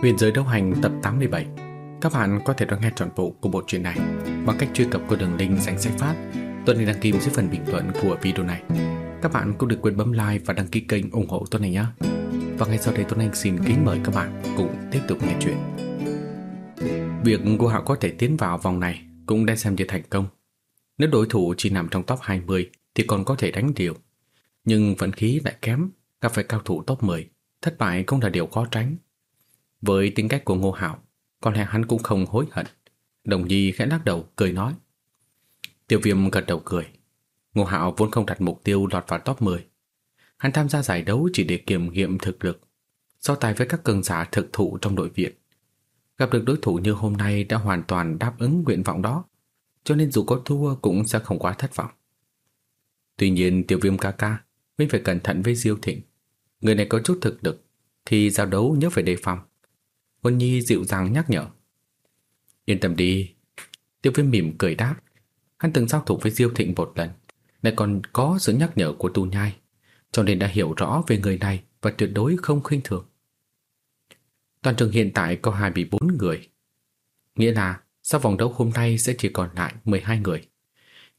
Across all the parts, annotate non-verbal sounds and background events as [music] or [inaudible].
Huyền giới đấu hành tập 87 Các bạn có thể đón nghe trọn bộ của bộ truyện này bằng cách truy cập qua đường link danh sách phát. Tuấn này đăng ký dưới phần bình luận của video này. Các bạn cũng đừng quên bấm like và đăng ký kênh ủng hộ Tuấn này nhé. Và ngay sau đây Tuấn Anh xin kính mời các bạn cùng tiếp tục nghe chuyện. Việc cô Hạo có thể tiến vào vòng này cũng đã xem như thành công. Nếu đối thủ chỉ nằm trong top 20 thì còn có thể đánh điều. Nhưng vận khí lại kém, gặp phải cao thủ top 10 Thất bại cũng là điều khó tránh với tính cách của Ngô Hạo, có lẽ hắn cũng không hối hận. Đồng Nhi khẽ lắc đầu, cười nói. Tiêu viêm gật đầu cười. Ngô Hạo vốn không đặt mục tiêu lọt vào top 10. Hắn tham gia giải đấu chỉ để kiểm nghiệm thực lực, so tài với các cường giả thực thụ trong đội viện. Gặp được đối thủ như hôm nay đã hoàn toàn đáp ứng nguyện vọng đó, cho nên dù có thua cũng sẽ không quá thất vọng. Tuy nhiên tiêu viêm ca ca, mình phải cẩn thận với Diêu Thịnh. Người này có chút thực lực, thì giao đấu nhớ phải đề phòng. Quân Nhi dịu dàng nhắc nhở. Yên tâm đi. Tiêu viêm mỉm cười đáp. Hắn từng giao thủ với Diêu Thịnh một lần. Lại còn có sự nhắc nhở của tu nhai. Cho nên đã hiểu rõ về người này và tuyệt đối không khinh thường. Toàn trường hiện tại có 24 người. Nghĩa là sau vòng đấu hôm nay sẽ chỉ còn lại 12 người.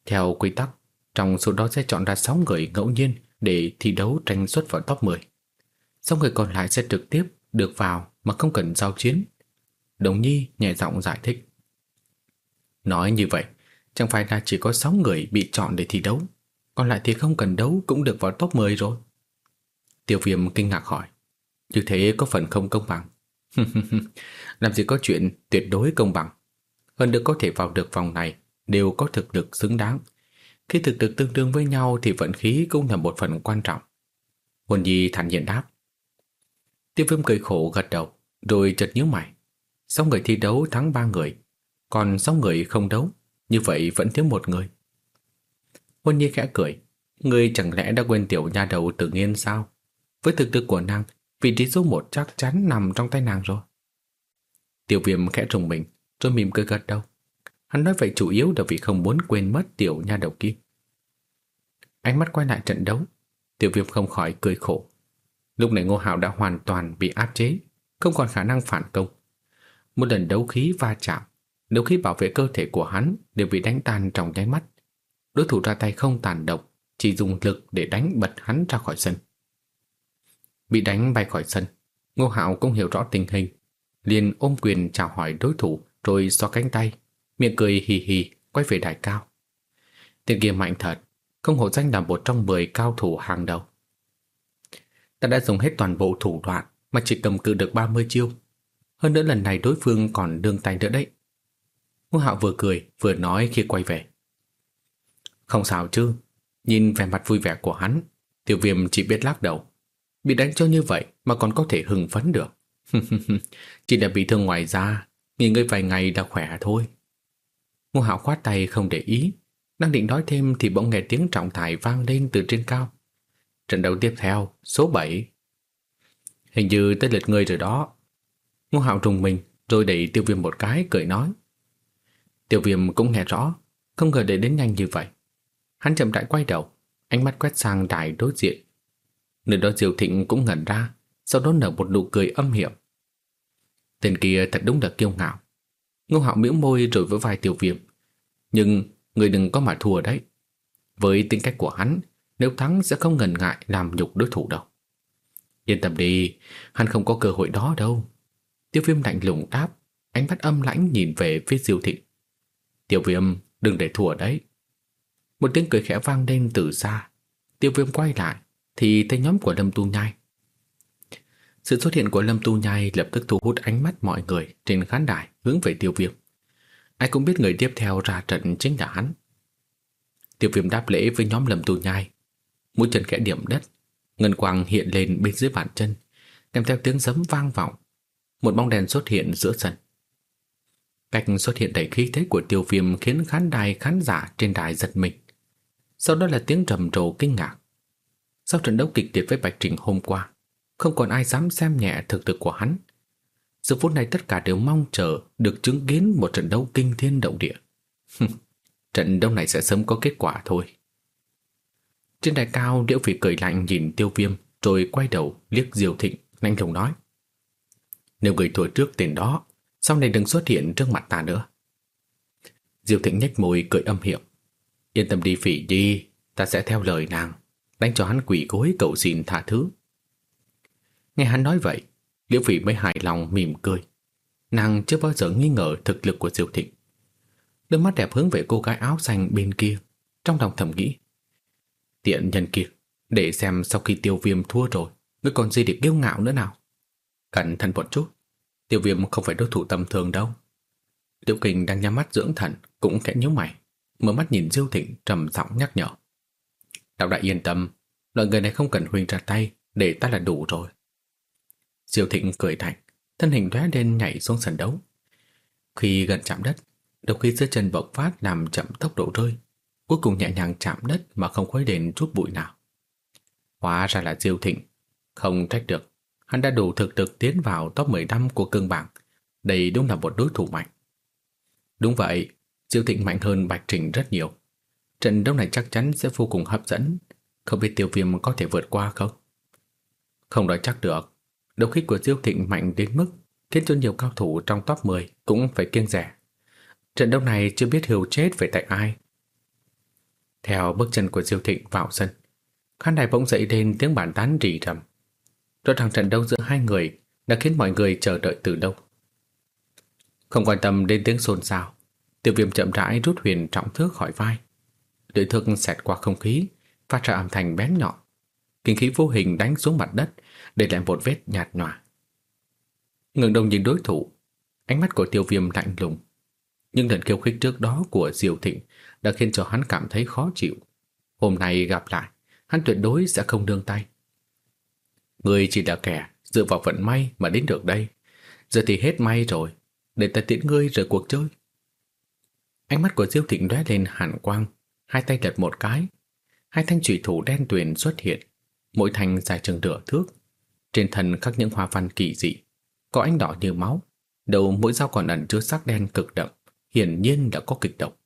Theo quy tắc, trong số đó sẽ chọn ra 6 người ngẫu nhiên để thi đấu tranh xuất vào top 10. 6 người còn lại sẽ trực tiếp được vào mà không cần giao chiến. Đồng Nhi nhẹ giọng giải thích. Nói như vậy, chẳng phải là chỉ có 6 người bị chọn để thi đấu, còn lại thì không cần đấu cũng được vào top 10 rồi. Tiêu viêm kinh ngạc hỏi, như thế có phần không công bằng. [laughs] Làm gì có chuyện tuyệt đối công bằng. Hơn nữa có thể vào được vòng này đều có thực lực xứng đáng. Khi thực lực tương đương với nhau thì vận khí cũng là một phần quan trọng. Huân Nhi thản nhiên đáp. Tiêu viêm cười khổ gật đầu, rồi chợt nhíu mày. Sáu người thi đấu thắng ba người, còn sáu người không đấu, như vậy vẫn thiếu một người. Huân Nhi khẽ cười, người chẳng lẽ đã quên tiểu nha đầu tự nhiên sao? Với thực lực của nàng, vị trí số một chắc chắn nằm trong tay nàng rồi. Tiểu viêm khẽ trùng mình, rồi mỉm cười gật đầu. Hắn nói vậy chủ yếu là vì không muốn quên mất tiểu nha đầu kia. Ánh mắt quay lại trận đấu, tiểu viêm không khỏi cười khổ. Lúc này Ngô Hạo đã hoàn toàn bị áp chế, không còn khả năng phản công. Một lần đấu khí va chạm, đấu khí bảo vệ cơ thể của hắn đều bị đánh tan trong nháy mắt. Đối thủ ra tay không tàn độc, chỉ dùng lực để đánh bật hắn ra khỏi sân. Bị đánh bay khỏi sân, Ngô Hạo cũng hiểu rõ tình hình, liền ôm quyền chào hỏi đối thủ rồi xoa cánh tay, miệng cười hì hì quay về đài cao. Tên kia mạnh thật, không hổ danh là một trong 10 cao thủ hàng đầu. Ta đã dùng hết toàn bộ thủ đoạn mà chỉ cầm cự được 30 chiêu. Hơn nữa lần này đối phương còn đương tay nữa đấy. Ngô Hạo vừa cười vừa nói khi quay về. Không sao chứ, nhìn vẻ mặt vui vẻ của hắn, tiểu viêm chỉ biết lắc đầu. Bị đánh cho như vậy mà còn có thể hừng phấn được. [laughs] chỉ là bị thương ngoài da, nghỉ ngơi vài ngày đã khỏe thôi. Ngô Hạo khoát tay không để ý, đang định nói thêm thì bỗng nghe tiếng trọng tài vang lên từ trên cao. Trận đấu tiếp theo, số 7. Hình như tới lượt người rồi đó. Ngô Hạo trùng mình, rồi đẩy tiêu viêm một cái, cười nói. Tiêu viêm cũng nghe rõ, không ngờ để đến nhanh như vậy. Hắn chậm rãi quay đầu, ánh mắt quét sang đài đối diện. Nơi đó diều Thịnh cũng ngẩn ra, sau đó nở một nụ cười âm hiểm. Tên kia thật đúng là kiêu ngạo. Ngô Hạo miễu môi rồi với vai tiêu viêm. Nhưng người đừng có mà thua đấy. Với tính cách của hắn, nếu thắng sẽ không ngần ngại làm nhục đối thủ đâu. Yên tâm đi, hắn không có cơ hội đó đâu. Tiêu viêm lạnh lùng đáp, ánh mắt âm lãnh nhìn về phía diêu thị. Tiêu viêm, đừng để thua đấy. Một tiếng cười khẽ vang lên từ xa. Tiêu viêm quay lại, thì thấy nhóm của Lâm Tu Nhai. Sự xuất hiện của Lâm Tu Nhai lập tức thu hút ánh mắt mọi người trên khán đài hướng về tiêu viêm. Ai cũng biết người tiếp theo ra trận chính là hắn. Tiêu viêm đáp lễ với nhóm Lâm Tu Nhai, mũi chân khẽ điểm đất, ngân quang hiện lên bên dưới bàn chân, kèm theo tiếng giấm vang vọng. Một bóng đèn xuất hiện giữa sân. Cách xuất hiện đầy khí thế của tiêu viêm khiến khán đài khán giả trên đài giật mình. Sau đó là tiếng trầm trồ kinh ngạc. Sau trận đấu kịch liệt với Bạch Trình hôm qua, không còn ai dám xem nhẹ thực lực của hắn. Giờ phút này tất cả đều mong chờ được chứng kiến một trận đấu kinh thiên động địa. [laughs] trận đấu này sẽ sớm có kết quả thôi. Trên đài cao Liễu Phỉ cười lạnh nhìn tiêu viêm Rồi quay đầu liếc Diều Thịnh Lạnh lùng nói Nếu người thua trước tên đó, sau này đừng xuất hiện trước mặt ta nữa. Diêu Thịnh nhếch môi cười âm hiểm. Yên tâm đi phỉ đi, ta sẽ theo lời nàng, đánh cho hắn quỷ gối cầu xin tha thứ. Nghe hắn nói vậy, Liễu Phỉ mới hài lòng mỉm cười. Nàng chưa bao giờ nghi ngờ thực lực của Diêu Thịnh. Đôi mắt đẹp hướng về cô gái áo xanh bên kia, trong lòng thầm nghĩ. Tiện nhân kia, để xem sau khi tiêu viêm thua rồi, ngươi còn gì để kiêu ngạo nữa nào. Cẩn thận một chút, tiêu viêm không phải đối thủ tầm thường đâu. tiêu kình đang nhắm mắt dưỡng thần, cũng khẽ nhíu mày, mở mắt nhìn Diêu Thịnh trầm giọng nhắc nhở. Đạo đại yên tâm, loại người này không cần huynh ra tay, để ta là đủ rồi. Diêu Thịnh cười thành, thân hình lóe lên nhảy xuống sân đấu. Khi gần chạm đất, đầu khi dưới chân bộc phát làm chậm tốc độ rơi, cuối cùng nhẹ nhàng chạm đất mà không khuấy đến chút bụi nào. Hóa ra là Diêu Thịnh, không trách được, hắn đã đủ thực lực tiến vào top 15 của cương bảng, đây đúng là một đối thủ mạnh. Đúng vậy, Diêu Thịnh mạnh hơn Bạch Trình rất nhiều. Trận đấu này chắc chắn sẽ vô cùng hấp dẫn, không biết tiêu viêm có thể vượt qua không? Không nói chắc được, Đấu khí của Diêu Thịnh mạnh đến mức khiến cho nhiều cao thủ trong top 10 cũng phải kiêng rẻ. Trận đấu này chưa biết Hiếu chết về tại ai. Theo bước chân của Diêu Thịnh vào sân, khán đài bỗng dậy lên tiếng bàn tán rì rầm. Rõ ràng trận đấu giữa hai người đã khiến mọi người chờ đợi từ lâu. Không quan tâm đến tiếng xôn xao, Tiêu Viêm chậm rãi rút huyền trọng thước khỏi vai. Lưỡi thước xẹt qua không khí, phát ra âm thanh bén nhọn. Kinh khí vô hình đánh xuống mặt đất, để lại một vết nhạt nhòa. Ngừng đông nhìn đối thủ, ánh mắt của tiêu viêm lạnh lùng. Nhưng lần khiêu khích trước đó của Diệu Thịnh đã khiến cho hắn cảm thấy khó chịu. Hôm nay gặp lại, hắn tuyệt đối sẽ không đương tay. Người chỉ là kẻ dựa vào vận may mà đến được đây. Giờ thì hết may rồi, để ta tiễn ngươi rời cuộc chơi. Ánh mắt của Diêu Thịnh lóe lên hàn quang, hai tay lật một cái. Hai thanh chủy thủ đen tuyền xuất hiện, mỗi thanh dài chừng nửa thước, trên thân khắc những hoa văn kỳ dị, có ánh đỏ như máu, đầu mỗi dao còn ẩn chứa sắc đen cực đậm, hiển nhiên đã có kịch độc.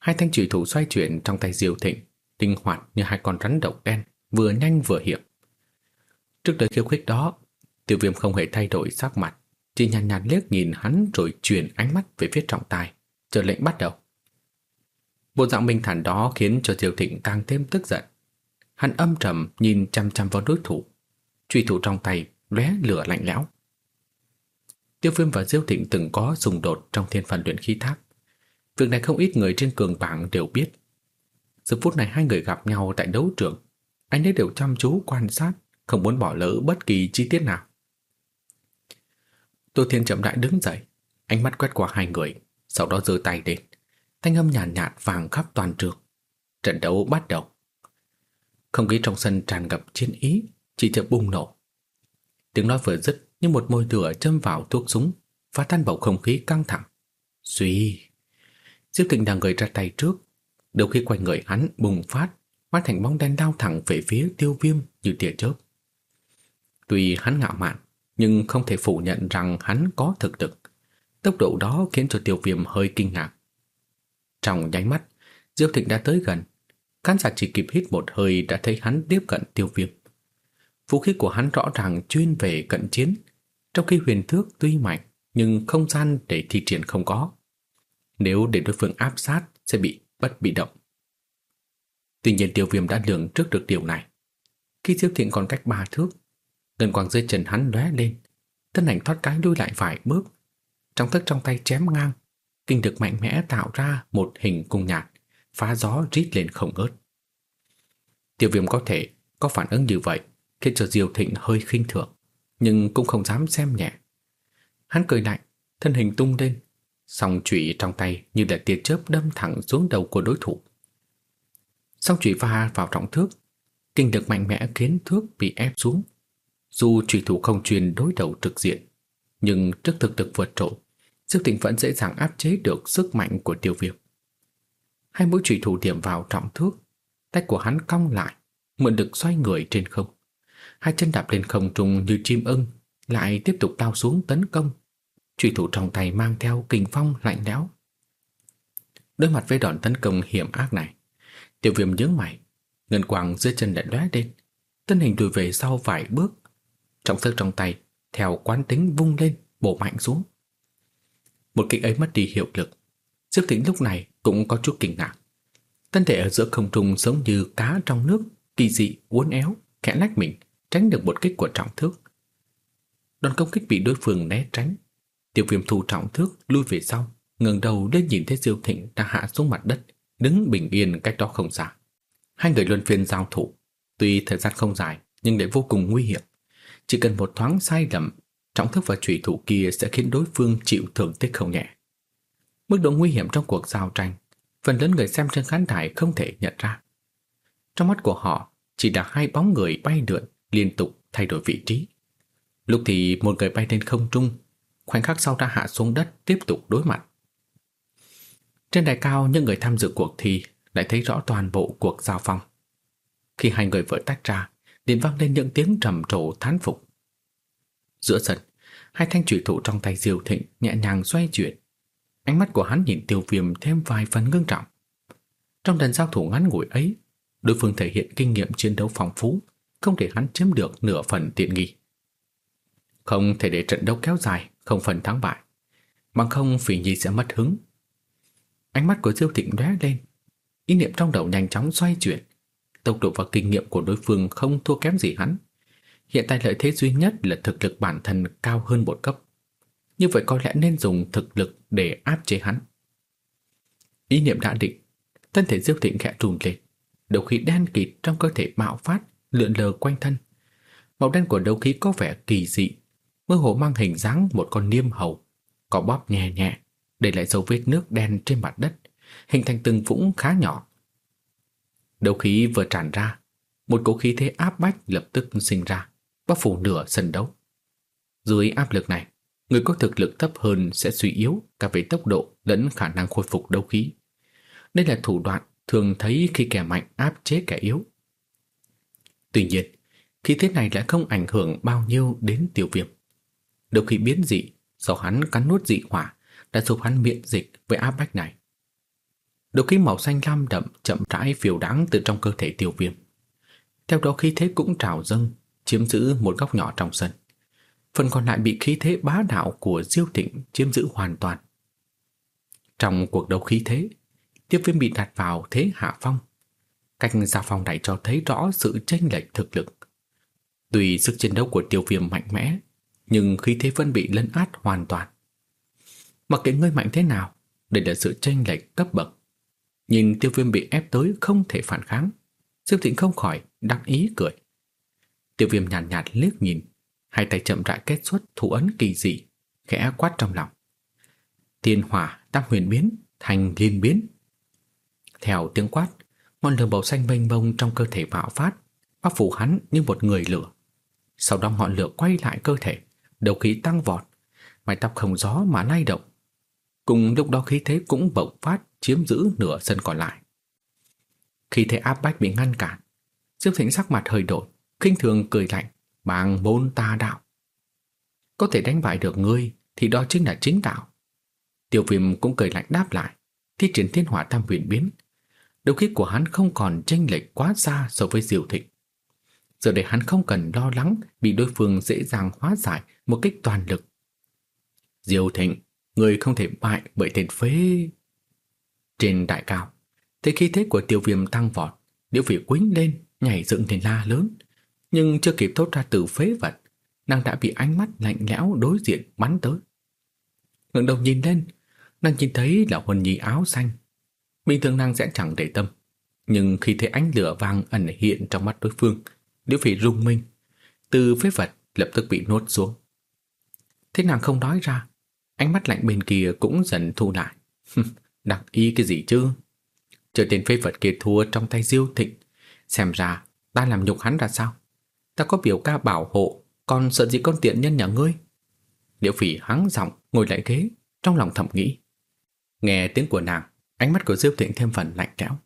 Hai thanh chủy thủ xoay chuyển trong tay Diêu Thịnh, linh hoạt như hai con rắn độc đen, vừa nhanh vừa hiểm. Trước lời khiêu khích đó, Tiêu Viêm không hề thay đổi sắc mặt, chỉ nhàn nhạt, nhạt liếc nhìn hắn rồi chuyển ánh mắt về phía trọng tài, chờ lệnh bắt đầu. Bộ dạng bình thản đó khiến cho Diêu Thịnh càng thêm tức giận. Hắn âm trầm nhìn chăm chăm vào đối thủ, truy thủ trong tay lóe lửa lạnh lẽo. Tiêu Viêm và Diêu Thịnh từng có xung đột trong thiên phần luyện khí tháp. Việc này không ít người trên cường bảng đều biết. Giờ phút này hai người gặp nhau tại đấu trường, anh ấy đều chăm chú quan sát, không muốn bỏ lỡ bất kỳ chi tiết nào. Tô Thiên chậm rãi đứng dậy, ánh mắt quét qua hai người, sau đó giơ tay lên. Thanh âm nhàn nhạt, nhạt vàng khắp toàn trường. Trận đấu bắt đầu. Không khí trong sân tràn ngập chiến ý, chỉ chợt bùng nổ. Tiếng nói vừa dứt như một môi lửa châm vào thuốc súng, phá tan bầu không khí căng thẳng. Suy. Diêu Thịnh đang gợi ra tay trước, đầu khi quanh người hắn bùng phát, hóa thành bóng đen đao thẳng về phía Tiêu Viêm như tia chớp. Tuy hắn ngạo mạn, nhưng không thể phủ nhận rằng hắn có thực lực. Tốc độ đó khiến cho Tiêu Viêm hơi kinh ngạc. Trong nháy mắt, Diêu Thịnh đã tới gần, khán giả chỉ kịp hít một hơi đã thấy hắn tiếp cận Tiêu Viêm. Vũ khí của hắn rõ ràng chuyên về cận chiến, trong khi huyền thước tuy mạnh nhưng không gian để thi triển không có. Nếu để đối phương áp sát sẽ bị bất bị động. Tuy nhiên tiêu viêm đã lường trước được điều này. Khi siêu thiện còn cách ba thước, ngân quang dưới chân hắn lóe lên, thân ảnh thoát cái đuôi lại vài bước. Trong thức trong tay chém ngang, kinh lực mạnh mẽ tạo ra một hình cung nhạt, phá gió rít lên không ngớt. Tiêu viêm có thể có phản ứng như vậy khiến cho Diêu Thịnh hơi khinh thường, nhưng cũng không dám xem nhẹ. Hắn cười lạnh, thân hình tung lên, song chủy trong tay như là tia chớp đâm thẳng xuống đầu của đối thủ. Song chủy va vào trọng thước, kinh lực mạnh mẽ khiến thước bị ép xuống. Dù chủy thủ không truyền đối đầu trực diện, nhưng trước thực lực vượt trội, Diêu tịnh vẫn dễ dàng áp chế được sức mạnh của tiêu viêm. Hai mũi chủy thủ điểm vào trọng thước, tay của hắn cong lại, mượn lực xoay người trên không hai chân đạp lên không trung như chim ưng, lại tiếp tục lao xuống tấn công. Truy thủ trong tay mang theo kình phong lạnh lẽo. Đối mặt với đòn tấn công hiểm ác này, Tiểu Viêm nhướng mày, ngân quang dưới chân lại lóe lên, thân hình lùi về sau vài bước, trọng sức trong tay theo quán tính vung lên, bổ mạnh xuống. Một kích ấy mất đi hiệu lực. Diệp Tĩnh lúc này cũng có chút kinh ngạc. Thân thể ở giữa không trung giống như cá trong nước, kỳ dị, uốn éo, khẽ lách mình, tránh được một kích của trọng thước. Đòn công kích bị đối phương né tránh. Tiêu viêm thu trọng thước lui về sau, ngẩng đầu lên nhìn thấy Diêu Thịnh đã hạ xuống mặt đất, đứng bình yên cách đó không xa. Hai người luân phiên giao thủ, tuy thời gian không dài nhưng lại vô cùng nguy hiểm. Chỉ cần một thoáng sai lầm, trọng thức và trùy thủ kia sẽ khiến đối phương chịu thương tích không nhẹ. Mức độ nguy hiểm trong cuộc giao tranh, phần lớn người xem trên khán đài không thể nhận ra. Trong mắt của họ chỉ là hai bóng người bay lượn liên tục thay đổi vị trí. Lúc thì một người bay lên không trung, khoảnh khắc sau đã hạ xuống đất tiếp tục đối mặt. Trên đài cao, những người tham dự cuộc thi lại thấy rõ toàn bộ cuộc giao phong. Khi hai người vừa tách ra, liền vang lên những tiếng trầm trồ thán phục. Giữa sân, hai thanh trùy thủ trong tay Diêu Thịnh nhẹ nhàng xoay chuyển. Ánh mắt của hắn nhìn Tiêu Viêm thêm vài phần ngưng trọng. Trong lần giao thủ ngắn ngủi ấy, đối phương thể hiện kinh nghiệm chiến đấu phong phú, không để hắn chiếm được nửa phần tiện nghi. Không thể để trận đấu kéo dài, không phần thắng bại, bằng không Phỉ Nhi sẽ mất hứng. Ánh mắt của Diêu Thịnh lóe lên, ý niệm trong đầu nhanh chóng xoay chuyển. Tốc độ và kinh nghiệm của đối phương không thua kém gì hắn. Hiện tại lợi thế duy nhất là thực lực bản thân cao hơn một cấp. Như vậy có lẽ nên dùng thực lực để áp chế hắn. Ý niệm đã định, thân thể Diêu Thịnh khẽ trùn lên. Đầu khí đen kịt trong cơ thể bạo phát, lượn lờ quanh thân. Màu đen của đấu khí có vẻ kỳ dị, mơ hồ mang hình dáng một con niêm hầu, có bóp nhẹ nhẹ, để lại dấu vết nước đen trên mặt đất, hình thành từng vũng khá nhỏ. Đấu khí vừa tràn ra, một cỗ khí thế áp bách lập tức sinh ra, bao phủ nửa sân đấu. Dưới áp lực này, người có thực lực thấp hơn sẽ suy yếu cả về tốc độ lẫn khả năng khôi phục đấu khí. Đây là thủ đoạn thường thấy khi kẻ mạnh áp chế kẻ yếu. Tuy nhiên, khí thế này lại không ảnh hưởng bao nhiêu đến tiểu viêm. Đấu khi biến dị do hắn cắn nuốt dị hỏa đã giúp hắn miễn dịch với áp bách này. Đấu khí màu xanh lam đậm chậm rãi phiêu đáng từ trong cơ thể tiêu viêm. Theo đó khí thế cũng trào dâng, chiếm giữ một góc nhỏ trong sân. Phần còn lại bị khí thế bá đạo của Diêu Thịnh chiếm giữ hoàn toàn. Trong cuộc đấu khí thế, tiêu viêm bị đặt vào thế hạ phong. Cách giao phong này cho thấy rõ sự chênh lệch thực lực. Tùy sức chiến đấu của tiêu viêm mạnh mẽ, nhưng khí thế vẫn bị lấn át hoàn toàn. Mặc kệ ngươi mạnh thế nào, đây là sự tranh lệch cấp bậc. Nhìn tiêu viêm bị ép tới không thể phản kháng. Diệp Thịnh không khỏi đắc ý cười. Tiêu viêm nhàn nhạt, nhạt liếc nhìn, hai tay chậm rãi kết xuất thủ ấn kỳ dị, khẽ quát trong lòng. Thiên hỏa tam huyền biến, thành liên biến. Theo tiếng quát, ngọn lửa màu xanh mênh mông trong cơ thể bạo phát, bao phủ hắn như một người lửa. Sau đó ngọn lửa quay lại cơ thể, đầu khí tăng vọt, mái tóc không gió mà lay động. Cùng lúc đó khí thế cũng bộc phát chiếm giữ nửa sân còn lại. Khi thế áp bách bị ngăn cản, Diệp Thịnh sắc mặt hơi đổi, khinh thường cười lạnh, bằng môn ta đạo. Có thể đánh bại được ngươi thì đó chính là chính đạo. Tiêu viêm cũng cười lạnh đáp lại, thi triển thiên hỏa tam huyền biến. Đầu khí của hắn không còn chênh lệch quá xa so với Diệu Thịnh. Giờ để hắn không cần lo lắng bị đối phương dễ dàng hóa giải một cách toàn lực. diêu Thịnh, người không thể bại bởi tên phế. Trên đại cao, thấy khí thế của tiêu viêm tăng vọt, liễu phỉ quýnh lên, nhảy dựng lên la lớn. Nhưng chưa kịp thốt ra từ phế vật, nàng đã bị ánh mắt lạnh lẽo đối diện bắn tới. ngẩng đầu nhìn lên, nàng nhìn thấy là huân nhi áo xanh. Bình thường nàng sẽ chẳng để tâm, nhưng khi thấy ánh lửa vàng ẩn hiện trong mắt đối phương, liễu phỉ rung minh, từ phế vật lập tức bị nuốt xuống. Thế nàng không nói ra, ánh mắt lạnh bên kia cũng dần thu lại. [laughs] Đặc ý cái gì chứ? Chờ tên phế vật kia thua trong tay diêu thịnh. Xem ra, ta làm nhục hắn ra sao? Ta có biểu ca bảo hộ, còn sợ gì con tiện nhân nhà ngươi? Liễu phỉ hắng giọng ngồi lại ghế, trong lòng thầm nghĩ. Nghe tiếng của nàng, ánh mắt của diêu thịnh thêm phần lạnh lẽo.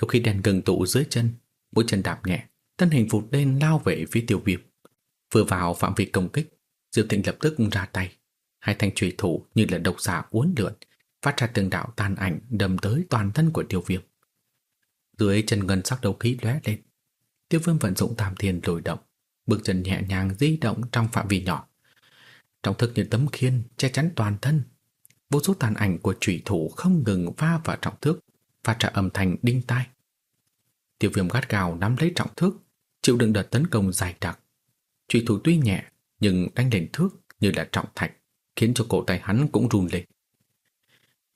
Đôi khi đèn gừng tụ dưới chân, mũi chân đạp nhẹ, thân hình vụt lên lao về phía tiêu viêm. Vừa vào phạm vi công kích, diệp Thịnh lập tức ra tay. Hai thanh trùy thủ như là độc giả uốn lượn, phát ra từng đạo tàn ảnh đâm tới toàn thân của tiêu viêm. Dưới chân ngân sắc đầu khí lóe lên, tiêu viêm vận dụng tam thiên lồi động, bước chân nhẹ nhàng di động trong phạm vi nhỏ, Trọng thức như tấm khiên che chắn toàn thân. Vô số tàn ảnh của trùy thủ không ngừng va vào trọng thước, phát ra âm thanh đinh tai. Tiêu viêm gắt gào nắm lấy trọng thước, chịu đựng đợt tấn công dài đặc. Truy thủ tuy nhẹ, nhưng đánh lên thước như là trọng thạch, khiến cho cổ tay hắn cũng run lên.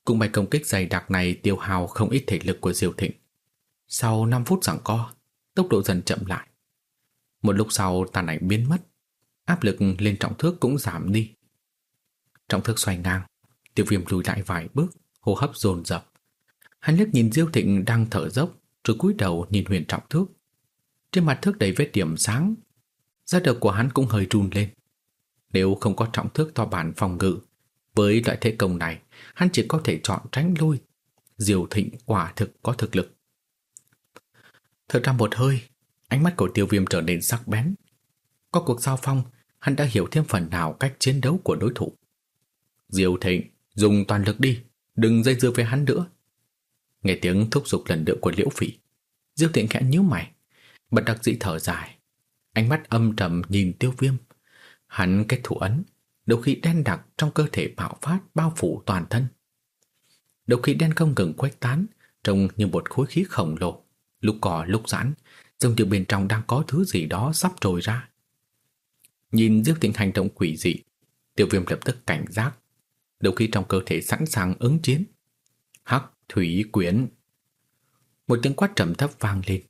Cùng bài công kích dày đặc này tiêu hao không ít thể lực của Diêu Thịnh. Sau 5 phút giằng co, tốc độ dần chậm lại. Một lúc sau tàn ảnh biến mất, áp lực lên trọng thước cũng giảm đi. Trọng thước xoay ngang, tiêu viêm lùi lại vài bước, hô hấp dồn dập. Hắn liếc nhìn Diêu Thịnh đang thở dốc, rồi cúi đầu nhìn huyền trọng thước. Trên mặt thước đầy vết điểm sáng, da đầu của hắn cũng hơi run lên. Nếu không có trọng thước to bản phòng ngự, với loại thế công này, hắn chỉ có thể chọn tránh lui. Diều Thịnh quả thực có thực lực. Thở ra một hơi, ánh mắt của tiêu viêm trở nên sắc bén. Có cuộc giao phong, hắn đã hiểu thêm phần nào cách chiến đấu của đối thủ. Diều Thịnh, dùng toàn lực đi, đừng dây dưa với hắn nữa. Nghe tiếng thúc giục lần nữa của Liễu Phỉ, Diêu Thịnh khẽ nhíu mày, bật đặc dĩ thở dài. Ánh mắt âm trầm nhìn tiêu viêm. Hắn kết thủ ấn, đầu khí đen đặc trong cơ thể bạo phát bao phủ toàn thân. Đầu khí đen không ngừng quét tán, trông như một khối khí khổng lồ, lúc cỏ lúc giãn, giống như bên trong đang có thứ gì đó sắp trồi ra. Nhìn Diêu Tịnh hành động quỷ dị, Tiêu Viêm lập tức cảnh giác, đầu khí trong cơ thể sẵn sàng ứng chiến. Hắc thủy quyến. Một tiếng quát trầm thấp vang lên,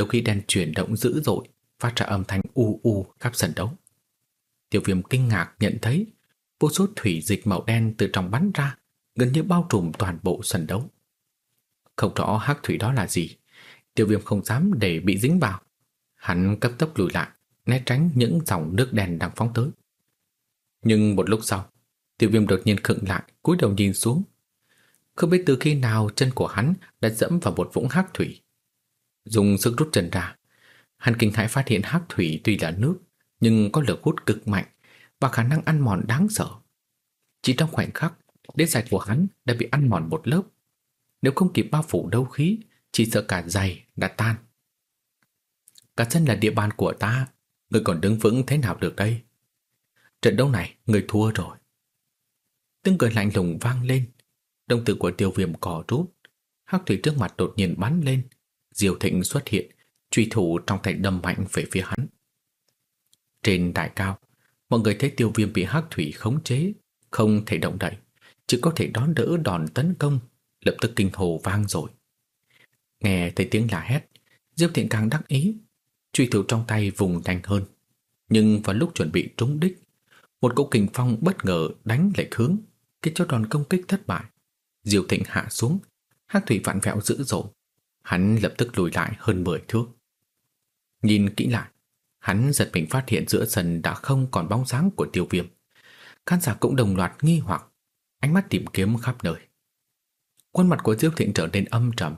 đầu khi đen chuyển động dữ dội, phát ra âm thanh u u khắp sân đấu. Tiêu viêm kinh ngạc nhận thấy vô số thủy dịch màu đen từ trong bắn ra, gần như bao trùm toàn bộ sân đấu. Không rõ hắc thủy đó là gì, tiêu viêm không dám để bị dính vào. Hắn cấp tốc lùi lại, né tránh những dòng nước đen đang phóng tới. Nhưng một lúc sau, tiêu viêm đột nhiên khựng lại, cúi đầu nhìn xuống. Không biết từ khi nào chân của hắn đã dẫm vào một vũng hắc thủy. Dùng sức rút chân ra, hắn kinh hãi phát hiện hắc thủy tuy là nước, nhưng có lực hút cực mạnh và khả năng ăn mòn đáng sợ. Chỉ trong khoảnh khắc, đế giày của hắn đã bị ăn mòn một lớp. Nếu không kịp bao phủ đấu khí, chỉ sợ cả giày đã tan. Cả sân là địa bàn của ta, người còn đứng vững thế nào được đây? Trận đấu này, người thua rồi. Tiếng cười lạnh lùng vang lên, đồng tử của tiêu viêm cò rút. Hắc thủy trước mặt đột nhiên bắn lên, Diều Thịnh xuất hiện, truy thủ trong tay đâm mạnh về phía hắn. Trên đại cao, mọi người thấy tiêu viêm bị hắc thủy khống chế, không thể động đậy, chỉ có thể đón đỡ đòn tấn công, lập tức kinh hồ vang rồi. Nghe thấy tiếng la hét, Diêu Thịnh càng đắc ý, truy thủ trong tay vùng nhanh hơn. Nhưng vào lúc chuẩn bị trúng đích, một cỗ kình phong bất ngờ đánh lệch hướng, khiến cho đòn công kích thất bại. Diêu Thịnh hạ xuống, hắc thủy vặn vẹo dữ dội. Hắn lập tức lùi lại hơn 10 thước. Nhìn kỹ lại, Hắn giật mình phát hiện giữa sân đã không còn bóng dáng của tiêu viêm. Khán giả cũng đồng loạt nghi hoặc, ánh mắt tìm kiếm khắp nơi. Khuôn mặt của Diêu Thịnh trở nên âm trầm.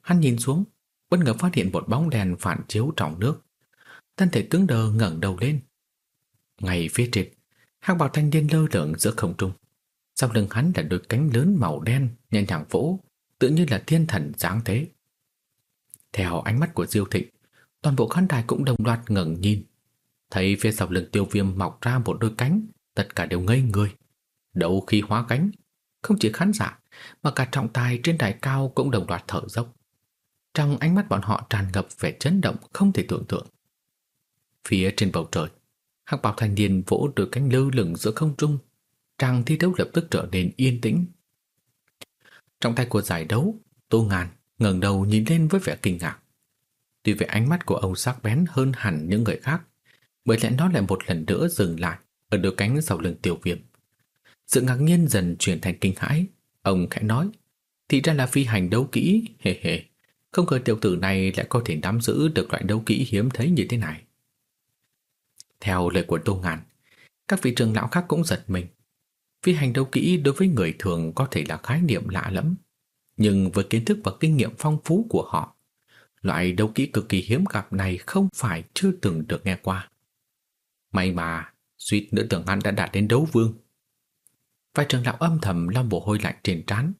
Hắn nhìn xuống, bất ngờ phát hiện một bóng đèn phản chiếu trong nước. Thân thể cứng đờ ngẩng đầu lên. Ngay phía trên, hắc bào thanh niên lơ lửng giữa không trung. Sau lưng hắn là đôi cánh lớn màu đen nhanh nhàng vỗ, tự như là thiên thần dáng thế. Theo ánh mắt của Diêu Thịnh, Toàn bộ khán đài cũng đồng loạt ngẩng nhìn. Thấy phía sau lưng tiêu viêm mọc ra một đôi cánh Tất cả đều ngây người. Đầu khi hóa cánh Không chỉ khán giả Mà cả trọng tài trên đài cao cũng đồng loạt thở dốc. Trong ánh mắt bọn họ tràn ngập vẻ chấn động không thể tưởng tượng. Phía trên bầu trời Hắc bào thanh niên vỗ đôi cánh lơ lửng giữa không trung Trang thi đấu lập tức trở nên yên tĩnh. Trong tay của giải đấu Tô Ngàn ngẩng đầu nhìn lên với vẻ kinh ngạc Tuy vậy ánh mắt của ông sắc bén hơn hẳn những người khác, bởi lẽ nó lại một lần nữa dừng lại ở đôi cánh sau lưng tiểu viêm. Sự ngạc nhiên dần chuyển thành kinh hãi, ông khẽ nói, thì ra là phi hành đấu kỹ, hề hề. Không ngờ tiểu tử này lại có thể nắm giữ được loại đấu kỹ hiếm thấy như thế này. Theo lời của Tô Ngàn, các vị trường lão khác cũng giật mình. Phi hành đấu kỹ đối với người thường có thể là khái niệm lạ lắm, nhưng với kiến thức và kinh nghiệm phong phú của họ, Loại đấu kỹ cực kỳ hiếm gặp này không phải chưa từng được nghe qua. May mà, suýt nữa tưởng hắn đã đạt đến đấu vương. Vài trường lão âm thầm lau mồ hôi lạnh trên trán.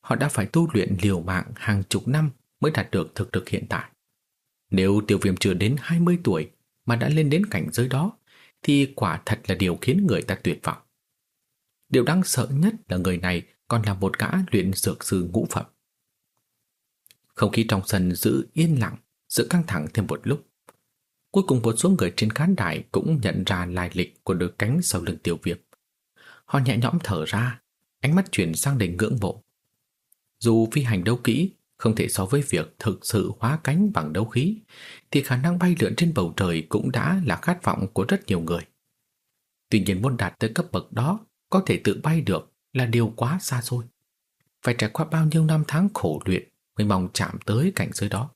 Họ đã phải tu luyện liều mạng hàng chục năm mới đạt được thực lực hiện tại. Nếu tiêu viêm chưa đến 20 tuổi mà đã lên đến cảnh giới đó, thì quả thật là điều khiến người ta tuyệt vọng. Điều đáng sợ nhất là người này còn là một gã luyện dược sư ngũ phẩm. Không khí trong sân giữ yên lặng, sự căng thẳng thêm một lúc. Cuối cùng một số người trên khán đài cũng nhận ra lai lịch của đôi cánh sau lưng Tiểu viêm. Họ nhẹ nhõm thở ra, ánh mắt chuyển sang đầy ngưỡng mộ. Dù phi hành đấu kỹ không thể so với việc thực sự hóa cánh bằng đấu khí, thì khả năng bay lượn trên bầu trời cũng đã là khát vọng của rất nhiều người. Tuy nhiên muốn đạt tới cấp bậc đó, có thể tự bay được là điều quá xa xôi. Phải trải qua bao nhiêu năm tháng khổ luyện mới mong chạm tới cảnh giới đó.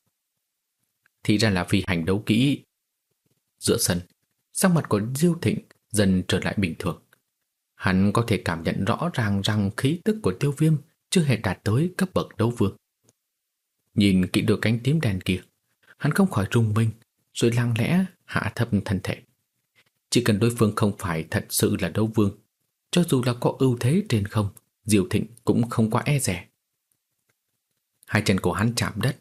Thì ra là vì hành đấu kỹ. Giữa sân, sắc mặt của Diêu Thịnh dần trở lại bình thường. Hắn có thể cảm nhận rõ ràng rằng khí tức của tiêu viêm chưa hề đạt tới cấp bậc đấu vương. Nhìn kỹ đôi cánh tím đen kia, hắn không khỏi rung minh, rồi lặng lẽ hạ thấp thân thể. Chỉ cần đối phương không phải thật sự là đấu vương, cho dù là có ưu thế trên không, Diệu Thịnh cũng không quá e rẻ. Hai chân của hắn chạm đất,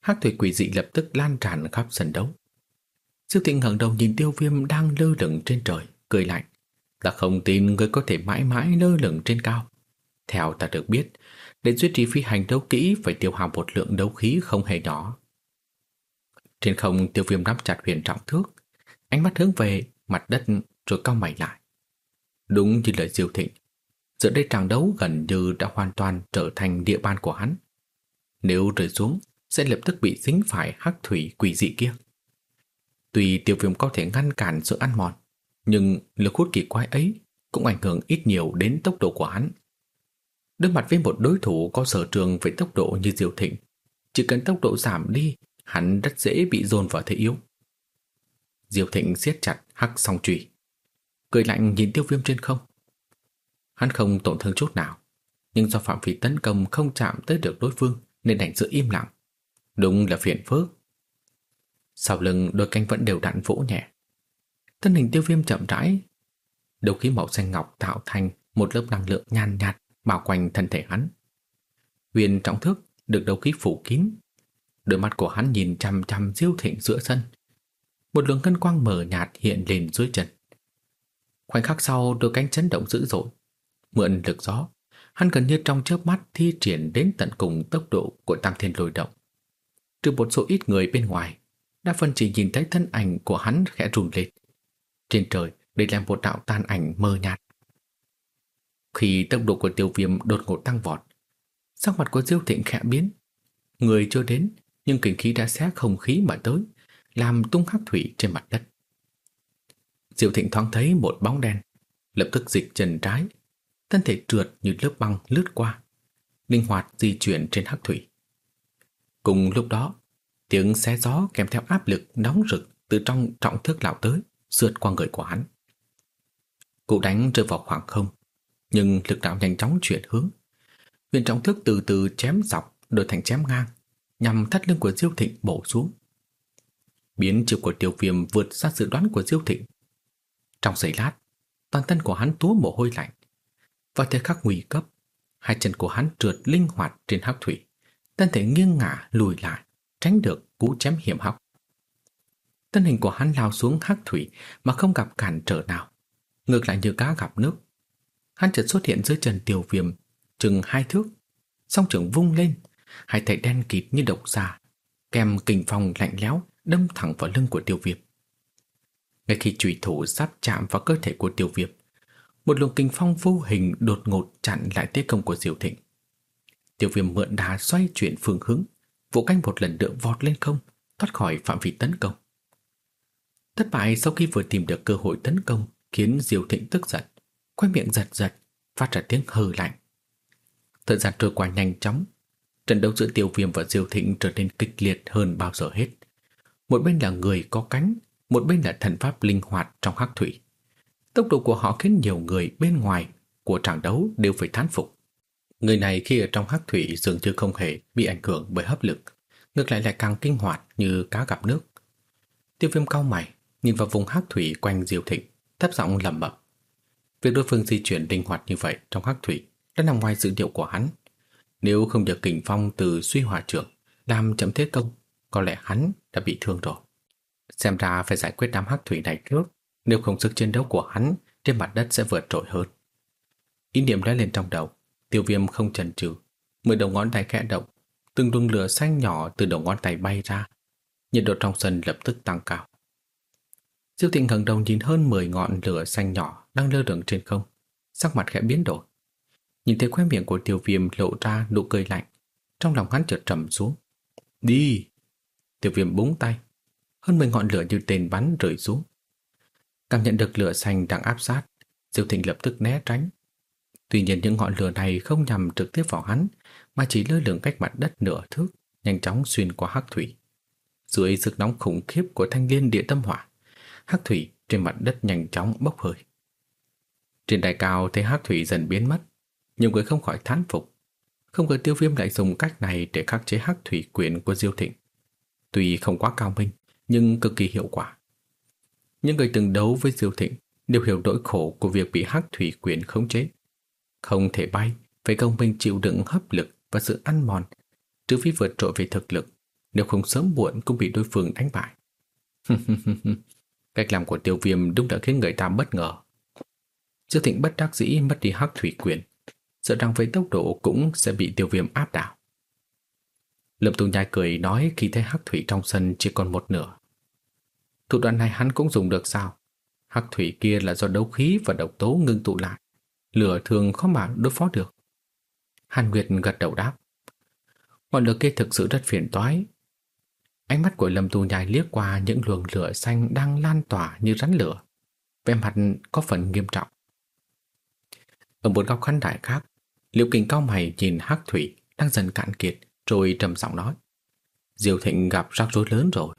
hắc thủy quỷ dị lập tức lan tràn khắp sân đấu. Diệu Thịnh ngẩng đầu nhìn Tiêu Viêm đang lơ lửng trên trời, cười lạnh. Ta không tin người có thể mãi mãi lơ lửng trên cao. Theo ta được biết, để duy trì phi hành đấu kỹ phải tiêu hao một lượng đấu khí không hề nhỏ. Trên không tiêu viêm nắm chặt huyền trọng thước, ánh mắt hướng về mặt đất rồi cao mày lại. Đúng như lời diêu thịnh, giờ đây tràng đấu gần như đã hoàn toàn trở thành địa bàn của hắn. Nếu rơi xuống, sẽ lập tức bị dính phải hắc thủy quỷ dị kia. Tuy tiêu viêm có thể ngăn cản sự ăn mòn, nhưng lực hút kỳ quái ấy cũng ảnh hưởng ít nhiều đến tốc độ của hắn. Đối mặt với một đối thủ có sở trường về tốc độ như Diêu Thịnh, chỉ cần tốc độ giảm đi, hắn rất dễ bị dồn vào thế yếu. Diêu Thịnh siết chặt hắc song trùy cười lạnh nhìn tiêu viêm trên không. Hắn không tổn thương chút nào, nhưng do phạm vi tấn công không chạm tới được đối phương nên đành giữ im lặng. Đúng là phiền phức. Sau lưng đôi cánh vẫn đều đặn vỗ nhẹ. Thân hình tiêu viêm chậm rãi, đầu khí màu xanh ngọc tạo thành một lớp năng lượng nhàn nhạt bao quanh thân thể hắn. Huyền trọng thức được đầu khí phủ kín. Đôi mắt của hắn nhìn chăm chăm diêu thịnh giữa sân. Một luồng ngân quang mờ nhạt hiện lên dưới chân. Khoảnh khắc sau đôi cánh chấn động dữ dội. Mượn lực gió, hắn gần như trong chớp mắt thi triển đến tận cùng tốc độ của tam thiên lôi động. Trừ một số ít người bên ngoài, đa phần chỉ nhìn thấy thân ảnh của hắn khẽ rùn lên. Trên trời, để làm một đạo tan ảnh mờ nhạt khi tốc độ của tiêu viêm đột ngột tăng vọt, sắc mặt của Diêu Thịnh khẽ biến. Người chưa đến, nhưng kinh khí đã xé không khí mà tới, làm tung hắc thủy trên mặt đất. Diêu Thịnh thoáng thấy một bóng đen, lập tức dịch chân trái, thân thể trượt như lớp băng lướt qua, linh hoạt di chuyển trên hắc thủy. Cùng lúc đó, tiếng xé gió kèm theo áp lực nóng rực từ trong trọng thước lão tới, sượt qua người của hắn. Cụ đánh rơi vào khoảng không, nhưng lực đạo nhanh chóng chuyển hướng. viên trọng thước từ từ chém dọc đổi thành chém ngang, nhằm thắt lưng của Diêu Thịnh bổ xuống. Biến chiều của tiêu viêm vượt xa dự đoán của Diêu Thịnh. Trong giây lát, toàn thân của hắn túa mồ hôi lạnh. Vào thời khắc nguy cấp, hai chân của hắn trượt linh hoạt trên hắc thủy, thân thể nghiêng ngả lùi lại, tránh được cú chém hiểm hóc. Thân hình của hắn lao xuống hắc thủy mà không gặp cản trở nào, ngược lại như cá gặp nước, Hắn chợt xuất hiện dưới chân tiểu viêm, chừng hai thước, song trưởng vung lên, hai tay đen kịt như độc xà, kèm kình phong lạnh lẽo đâm thẳng vào lưng của tiêu viêm. Ngay khi trùy thủ sắp chạm vào cơ thể của tiêu viêm, một luồng kinh phong vô hình đột ngột chặn lại thế công của Diệu Thịnh. Tiêu viêm mượn đá xoay chuyển phương hướng, vũ canh một lần nữa vọt lên không, thoát khỏi phạm vi tấn công. Thất bại sau khi vừa tìm được cơ hội tấn công khiến Diệu Thịnh tức giận quay miệng giật giật, phát ra tiếng hừ lạnh. Thời gian trôi qua nhanh chóng, trận đấu giữa Tiêu Viêm và Diêu Thịnh trở nên kịch liệt hơn bao giờ hết. Một bên là người có cánh, một bên là thần pháp linh hoạt trong hắc thủy. Tốc độ của họ khiến nhiều người bên ngoài của trận đấu đều phải thán phục. Người này khi ở trong hắc thủy dường như không hề bị ảnh hưởng bởi hấp lực, ngược lại lại càng kinh hoạt như cá gặp nước. Tiêu Viêm cao mày, nhìn vào vùng hắc thủy quanh Diêu Thịnh, thấp giọng lẩm bẩm. Việc đối phương di chuyển linh hoạt như vậy trong hắc thủy đã nằm ngoài dự liệu của hắn. Nếu không được kình phong từ suy hòa trưởng làm chậm thế công, có lẽ hắn đã bị thương rồi. Xem ra phải giải quyết đám hắc thủy này trước, Nếu không sức chiến đấu của hắn trên mặt đất sẽ vượt trội hơn. Ý niệm đã lên trong đầu, tiêu viêm không chần chừ, mười đầu ngón tay khẽ động, từng luồng lửa xanh nhỏ từ đầu ngón tay bay ra. Nhiệt độ trong sân lập tức tăng cao. Diêu Thịnh ngẩng đầu nhìn hơn 10 ngọn lửa xanh nhỏ đang lơ lửng trên không, sắc mặt khẽ biến đổi. Nhìn thấy khóe miệng của tiêu viêm lộ ra nụ cười lạnh, trong lòng hắn chợt trầm xuống. Đi! Tiêu viêm búng tay, hơn 10 ngọn lửa như tên bắn rơi xuống. Cảm nhận được lửa xanh đang áp sát, Diêu Thịnh lập tức né tránh. Tuy nhiên những ngọn lửa này không nhằm trực tiếp vào hắn, mà chỉ lơ lửng cách mặt đất nửa thước, nhanh chóng xuyên qua hắc thủy. Dưới sức nóng khủng khiếp của thanh liên địa tâm hỏa, hắc thủy trên mặt đất nhanh chóng bốc hơi. Trên đài cao thấy hắc thủy dần biến mất, nhiều người không khỏi thán phục. Không ngờ tiêu viêm lại dùng cách này để khắc chế hắc thủy quyền của Diêu Thịnh. Tuy không quá cao minh, nhưng cực kỳ hiệu quả. Những người từng đấu với Diêu Thịnh đều hiểu nỗi khổ của việc bị hắc thủy quyền khống chế. Không thể bay, phải công minh chịu đựng hấp lực và sự ăn mòn, trừ phi vượt trội về thực lực, nếu không sớm muộn cũng bị đối phương đánh bại. [laughs] Cách làm của tiêu viêm đúng đã khiến người ta bất ngờ. Diêu Thịnh bất đắc dĩ mất đi hắc thủy quyền, sợ rằng với tốc độ cũng sẽ bị tiêu viêm áp đảo. Lâm Tu Nhai cười nói khi thấy hắc thủy trong sân chỉ còn một nửa. Thủ đoạn này hắn cũng dùng được sao? Hắc thủy kia là do đấu khí và độc tố ngưng tụ lại. Lửa thường khó mà đối phó được. Hàn Nguyệt gật đầu đáp. Ngọn lửa kia thực sự rất phiền toái. Ánh mắt của Lâm Tu Nhai liếc qua những luồng lửa xanh đang lan tỏa như rắn lửa. Vẻ mặt có phần nghiêm trọng. Ở một góc khán đài khác, Liễu Kình cao mày nhìn Hắc Thủy đang dần cạn kiệt, rồi trầm giọng nói: "Diêu Thịnh gặp rắc rối lớn rồi."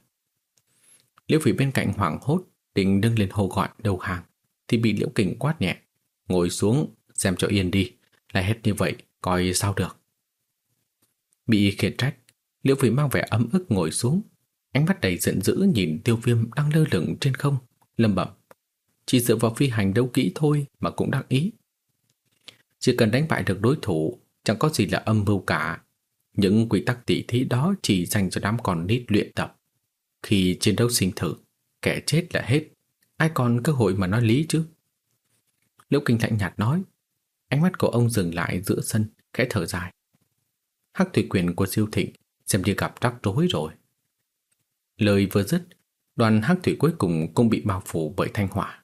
Liễu Phỉ bên cạnh hoảng hốt, định đứng lên hô gọi đầu hàng, thì bị Liễu Kình quát nhẹ: "Ngồi xuống, xem cho yên đi, lại hết như vậy, coi sao được." Bị khiển trách, Liễu Phỉ mang vẻ ấm ức ngồi xuống, ánh mắt đầy giận dữ nhìn Tiêu Viêm đang lơ lửng trên không, lầm bẩm: "Chỉ dựa vào phi hành đấu kỹ thôi mà cũng đắc ý." Chỉ cần đánh bại được đối thủ, chẳng có gì là âm mưu cả. Những quy tắc tỉ thí đó chỉ dành cho đám con nít luyện tập. Khi chiến đấu sinh thử, kẻ chết là hết. Ai còn cơ hội mà nói lý chứ? Liễu Kinh lạnh nhạt nói. Ánh mắt của ông dừng lại giữa sân, khẽ thở dài. Hắc thủy quyền của siêu thịnh xem như gặp rắc rối rồi. Lời vừa dứt, đoàn hắc thủy cuối cùng cũng bị bao phủ bởi thanh hỏa.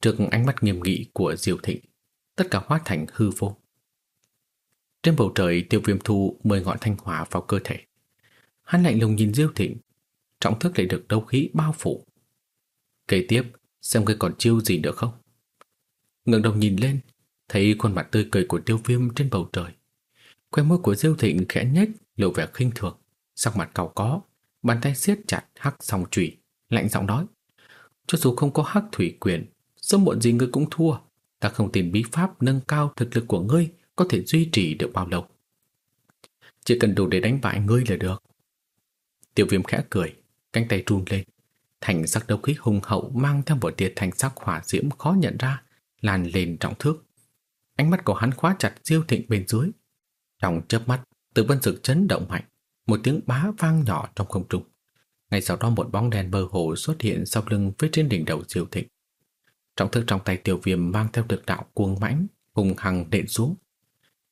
Trước ánh mắt nghiêm nghị của Diêu Thịnh, tất cả hóa thành hư vô. Trên bầu trời tiêu viêm thu mười ngọn thanh hỏa vào cơ thể. Hắn lạnh lùng nhìn Diêu Thịnh, trọng thức lại được đấu khí bao phủ. Kế tiếp, xem ngươi còn chiêu gì nữa không? Ngẩng đầu nhìn lên, thấy khuôn mặt tươi cười của tiêu viêm trên bầu trời. Khoe môi của Diêu Thịnh khẽ nhếch lộ vẻ khinh thường, sắc mặt cao có, bàn tay siết chặt hắc song chùy, lạnh giọng nói: "Cho dù không có hắc thủy quyền, sớm muộn gì ngươi cũng thua, ta không tin bí pháp nâng cao thực lực của ngươi có thể duy trì được bao lâu. Chỉ cần đủ để đánh bại ngươi là được. Tiểu viêm khẽ cười, cánh tay run lên. Thành sắc đấu khí hùng hậu mang theo một tia thành sắc hỏa diễm khó nhận ra, lan lên trọng thước. Ánh mắt của hắn khóa chặt diêu thịnh bên dưới. Trong chớp mắt, từ vân dực chấn động mạnh, một tiếng bá vang nhỏ trong không trung. Ngay sau đó một bóng đèn mơ hồ xuất hiện sau lưng phía trên đỉnh đầu diêu thịnh. Trọng thức trong tay tiểu viêm mang theo lực đạo cuồng mãnh, hùng hằng đện xuống.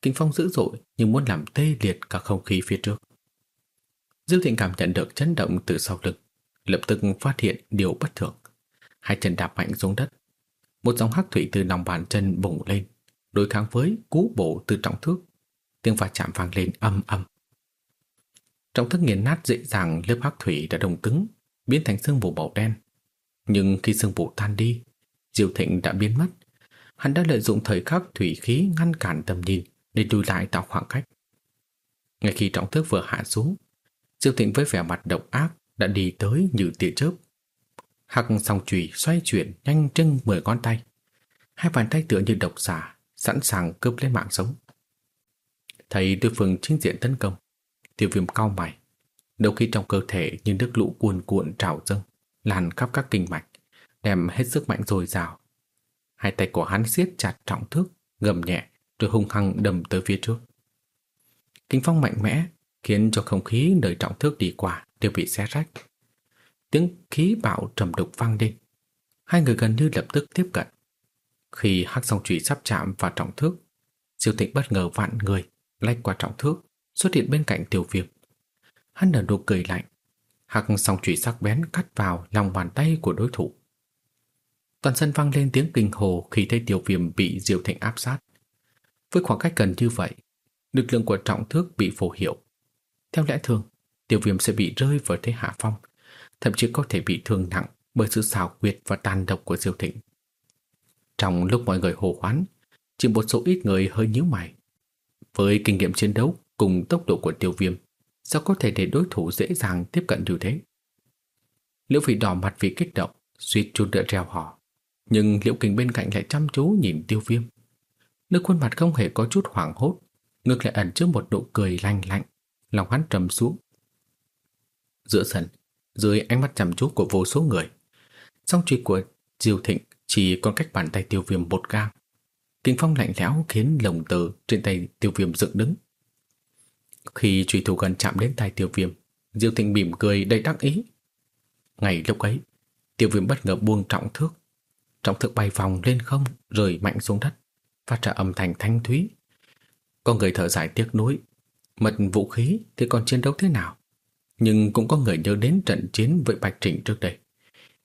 Kinh phong dữ dội nhưng muốn làm tê liệt cả không khí phía trước. Diêu Thịnh cảm nhận được chấn động từ sau lưng, lập tức phát hiện điều bất thường. Hai chân đạp mạnh xuống đất. Một dòng hắc thủy từ lòng bàn chân bùng lên, đối kháng với cú bổ từ trọng thước. Tiếng va chạm vang lên âm âm. Trọng thức nghiền nát dễ dàng lớp hắc thủy đã đông cứng, biến thành xương mù màu đen. Nhưng khi xương mù tan đi, Diêu Thịnh đã biến mất. Hắn đã lợi dụng thời khắc thủy khí ngăn cản tầm nhìn để lùi lại tạo khoảng cách. Ngay khi trọng thức vừa hạ xuống, Diêu Thịnh với vẻ mặt độc ác đã đi tới như tia chớp. Hắc song chùy xoay chuyển nhanh chân mười ngón tay. Hai bàn tay tựa như độc xà, sẵn sàng cướp lấy mạng sống. Thấy đối phương chính diện tấn công, tiêu viêm cao mày. Đầu khi trong cơ thể như nước lũ cuồn cuộn trào dâng, lan khắp các kinh mạch, đem hết sức mạnh dồi dào. Hai tay của hắn siết chặt trọng thước, gầm nhẹ, rồi hung hăng đầm tới phía trước. Kinh phong mạnh mẽ khiến cho không khí nơi trọng thước đi qua đều bị xé rách. Tiếng khí bạo trầm đục vang lên. Hai người gần như lập tức tiếp cận. Khi hắc song chủy sắp chạm vào trọng thước, Diêu Thịnh bất ngờ vạn người, lách qua trọng thước, xuất hiện bên cạnh tiểu Viêm. Hắn nở nụ cười lạnh, hắc song chủy sắc bén cắt vào lòng bàn tay của đối thủ. Toàn sân vang lên tiếng kinh hồ khi thấy tiểu Viêm bị Diêu Thịnh áp sát. Với khoảng cách gần như vậy, lực lượng của trọng thước bị phổ hiệu. Theo lẽ thường, Tiêu Viêm sẽ bị rơi vào thế hạ phong, thậm chí có thể bị thương nặng bởi sự xảo quyệt và tàn độc của Diêu Thịnh. Trong lúc mọi người hồ hoán, chỉ một số ít người hơi nhíu mày. Với kinh nghiệm chiến đấu cùng tốc độ của tiêu viêm, sao có thể để đối thủ dễ dàng tiếp cận như thế? Liễu Phỉ đỏ mặt vì kích động, suýt chút nữa treo hò. Nhưng Liễu Kình bên cạnh lại chăm chú nhìn tiêu viêm. Nơi khuôn mặt không hề có chút hoảng hốt, ngược lại ẩn chứa một nụ cười lạnh lạnh, lòng hắn trầm xuống. Giữa sân, dưới ánh mắt chăm chú của vô số người, song truy của Diêu Thịnh chỉ còn cách bàn tay tiêu viêm một gang. Kinh phong lạnh lẽo khiến lồng tờ trên tay tiêu viêm dựng đứng. Khi truy thủ gần chạm đến tay tiêu viêm, Diêu Thịnh mỉm cười đầy đắc ý. Ngày lúc ấy, tiêu viêm bất ngờ buông trọng thước. Trọng thước bay vòng lên không, rồi mạnh xuống đất, phát ra âm thanh thanh thúy. Có người thở dài tiếc nuối, mật vũ khí thì còn chiến đấu thế nào? Nhưng cũng có người nhớ đến trận chiến với Bạch Trịnh trước đây.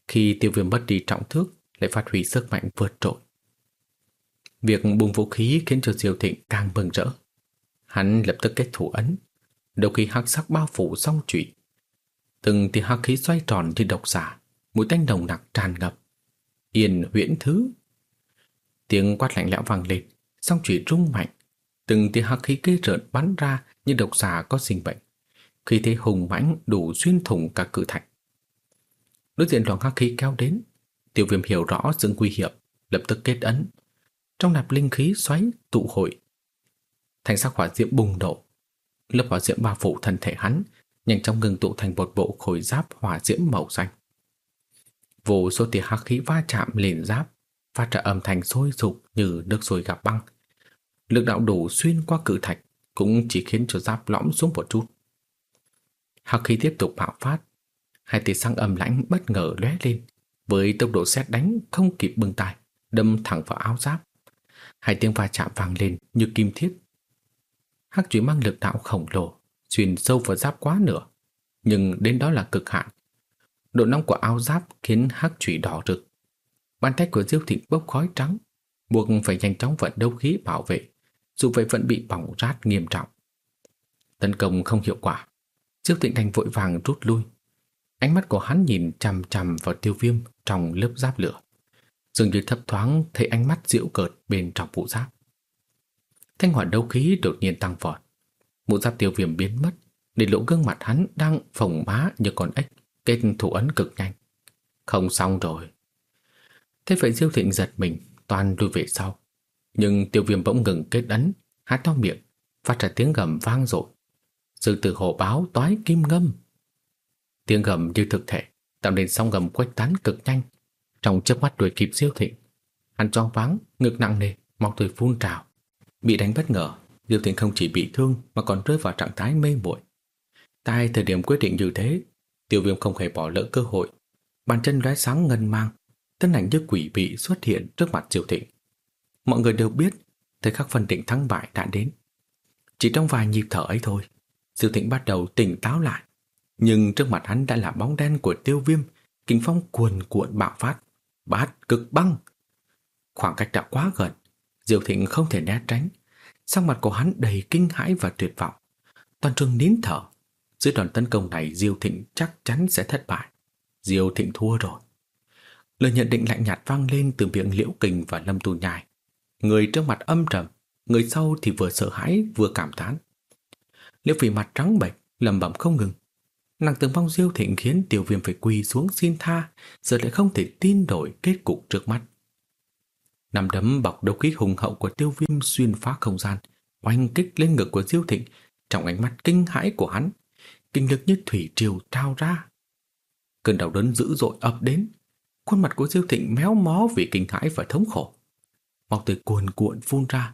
Khi tiêu viêm mất đi trọng thước, lại phát huy sức mạnh vượt trội. Việc bùng vũ khí khiến cho Diêu Thịnh càng mừng rỡ. Hắn lập tức kết thủ ấn, đầu khi hắc sắc bao phủ song trụy. Từng tia hắc khí xoay tròn trên độc giả mũi tanh đồng nặc tràn ngập. Yên huyễn thứ. Tiếng quát lạnh lẽo vang lên, song trụy rung mạnh. Từng tia hắc khí kê rợn bắn ra như độc xà có sinh bệnh. Khi thế hùng mãnh đủ xuyên thủng cả cự thạch. Đối diện đoàn hắc khí kéo đến, Tiêu viêm hiểu rõ sự nguy hiểm, lập tức kết ấn. Trong nạp linh khí xoáy tụ hội. Thành sắc hỏa diễm bùng nổ. Lớp hỏa diễm bao phủ thân thể hắn, nhanh chóng ngừng tụ thành một bộ khối giáp hỏa diễm màu xanh. Vô số tia hắc khí va chạm lên giáp, phát ra âm thanh sôi sục như nước sôi gặp băng. Lực đạo đủ xuyên qua cự thạch cũng chỉ khiến cho giáp lõm xuống một chút. Hắc khí tiếp tục bạo phát, hai tia sáng âm lãnh bất ngờ lóe lên, với tốc độ xét đánh không kịp bưng tay, đâm thẳng vào áo giáp. Hai tiếng va chạm vang lên như kim thiết. Hắc chủy mang lực đạo khổng lồ, xuyên sâu vào giáp quá nửa, nhưng đến đó là cực hạn. Độ nóng của áo giáp khiến hắc chủy đỏ rực. Bàn tay của Diêu Thịnh bốc khói trắng, buộc phải nhanh chóng vận đấu khí bảo vệ, dù vậy vẫn bị bỏng rát nghiêm trọng. Tấn công không hiệu quả, Diêu Thịnh đành vội vàng rút lui, Ánh mắt của hắn nhìn chằm chằm vào tiêu viêm trong lớp giáp lửa. Dường như thấp thoáng thấy ánh mắt diễu cợt bên trong vụ giáp. Thanh hỏa đấu khí đột nhiên tăng vọt. Mũ giáp tiêu viêm biến mất, để lộ gương mặt hắn đang phồng má như con ếch, kết thủ ấn cực nhanh. Không xong rồi. Thế vậy diêu thịnh giật mình, toàn lùi về sau. Nhưng tiêu viêm bỗng ngừng kết ấn, hát to miệng, phát ra tiếng gầm vang dội. Sư tử hổ báo toái kim ngâm Tiếng gầm như thực thể, tạo nên sóng gầm quách tán cực nhanh. Trong chớp mắt đuổi kịp diêu thịnh. Hắn choáng váng, ngực nặng nề, mọc tươi phun trào. Bị đánh bất ngờ, Diêu Thịnh không chỉ bị thương mà còn rơi vào trạng thái mê muội. Tại thời điểm quyết định như thế, Tiêu Viêm không hề bỏ lỡ cơ hội. Bàn chân lóe sáng ngân mang, thân ảnh như quỷ bị xuất hiện trước mặt Diêu Thịnh. Mọi người đều biết, thời khắc phân định thắng bại đã đến. Chỉ trong vài nhịp thở ấy thôi, Diêu Thịnh bắt đầu tỉnh táo lại. Nhưng trước mặt hắn đã là bóng đen của tiêu viêm, kinh phong cuồn cuộn bạo phát, bát cực băng. Khoảng cách đã quá gần, Diệu Thịnh không thể né tránh. Sắc mặt của hắn đầy kinh hãi và tuyệt vọng. Toàn trường nín thở. Dưới đòn tấn công này Diêu Thịnh chắc chắn sẽ thất bại. Diêu Thịnh thua rồi. Lời nhận định lạnh nhạt vang lên từ miệng Liễu Kình và Lâm Tu Nhai. Người trước mặt âm trầm, người sau thì vừa sợ hãi vừa cảm thán. Liễu Phỉ mặt trắng bệch, lầm bẩm không ngừng. Nàng từng mong Diêu Thịnh khiến tiểu viêm phải quỳ xuống xin tha, giờ lại không thể tin đổi kết cục trước mắt. Nằm đấm bọc đấu khí hùng hậu của tiêu viêm xuyên phá không gian, oanh kích lên ngực của Diêu Thịnh trong ánh mắt kinh hãi của hắn, kinh lực như thủy triều trao ra. Cơn đau đớn dữ dội ập đến, khuôn mặt của Diêu Thịnh méo mó vì kinh hãi và thống khổ. Máu tươi cuồn cuộn phun ra,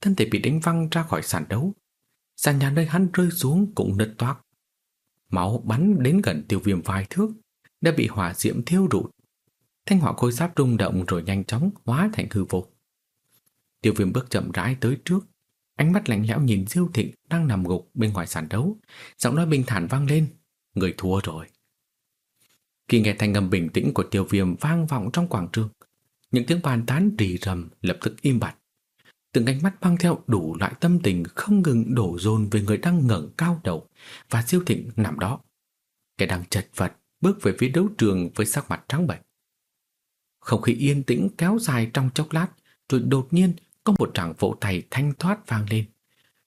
thân thể bị đánh văng ra khỏi sàn đấu. Sàn nhà nơi hắn rơi xuống cũng nứt toác, Máu bắn đến gần tiêu viêm vài thước, đã bị hỏa diễm thiêu rụt. Thanh hỏa khôi giáp rung động rồi nhanh chóng hóa thành hư vô. Tiêu viêm bước chậm rãi tới trước, ánh mắt lạnh lẽo nhìn Diêu Thịnh đang nằm gục bên ngoài sàn đấu, giọng nói bình thản vang lên, người thua rồi. Khi nghe thanh âm bình tĩnh của tiêu viêm vang vọng trong quảng trường, những tiếng bàn tán rì rầm lập tức im bặt. Từng ánh mắt mang theo đủ loại tâm tình không ngừng đổ dồn về người đang ngẩng cao đầu và siêu Thịnh nằm đó. Cái đang chật vật bước về phía đấu trường với sắc mặt trắng bệch. Không khí yên tĩnh kéo dài trong chốc lát, rồi đột nhiên có một tràng vỗ tay thanh thoát vang lên.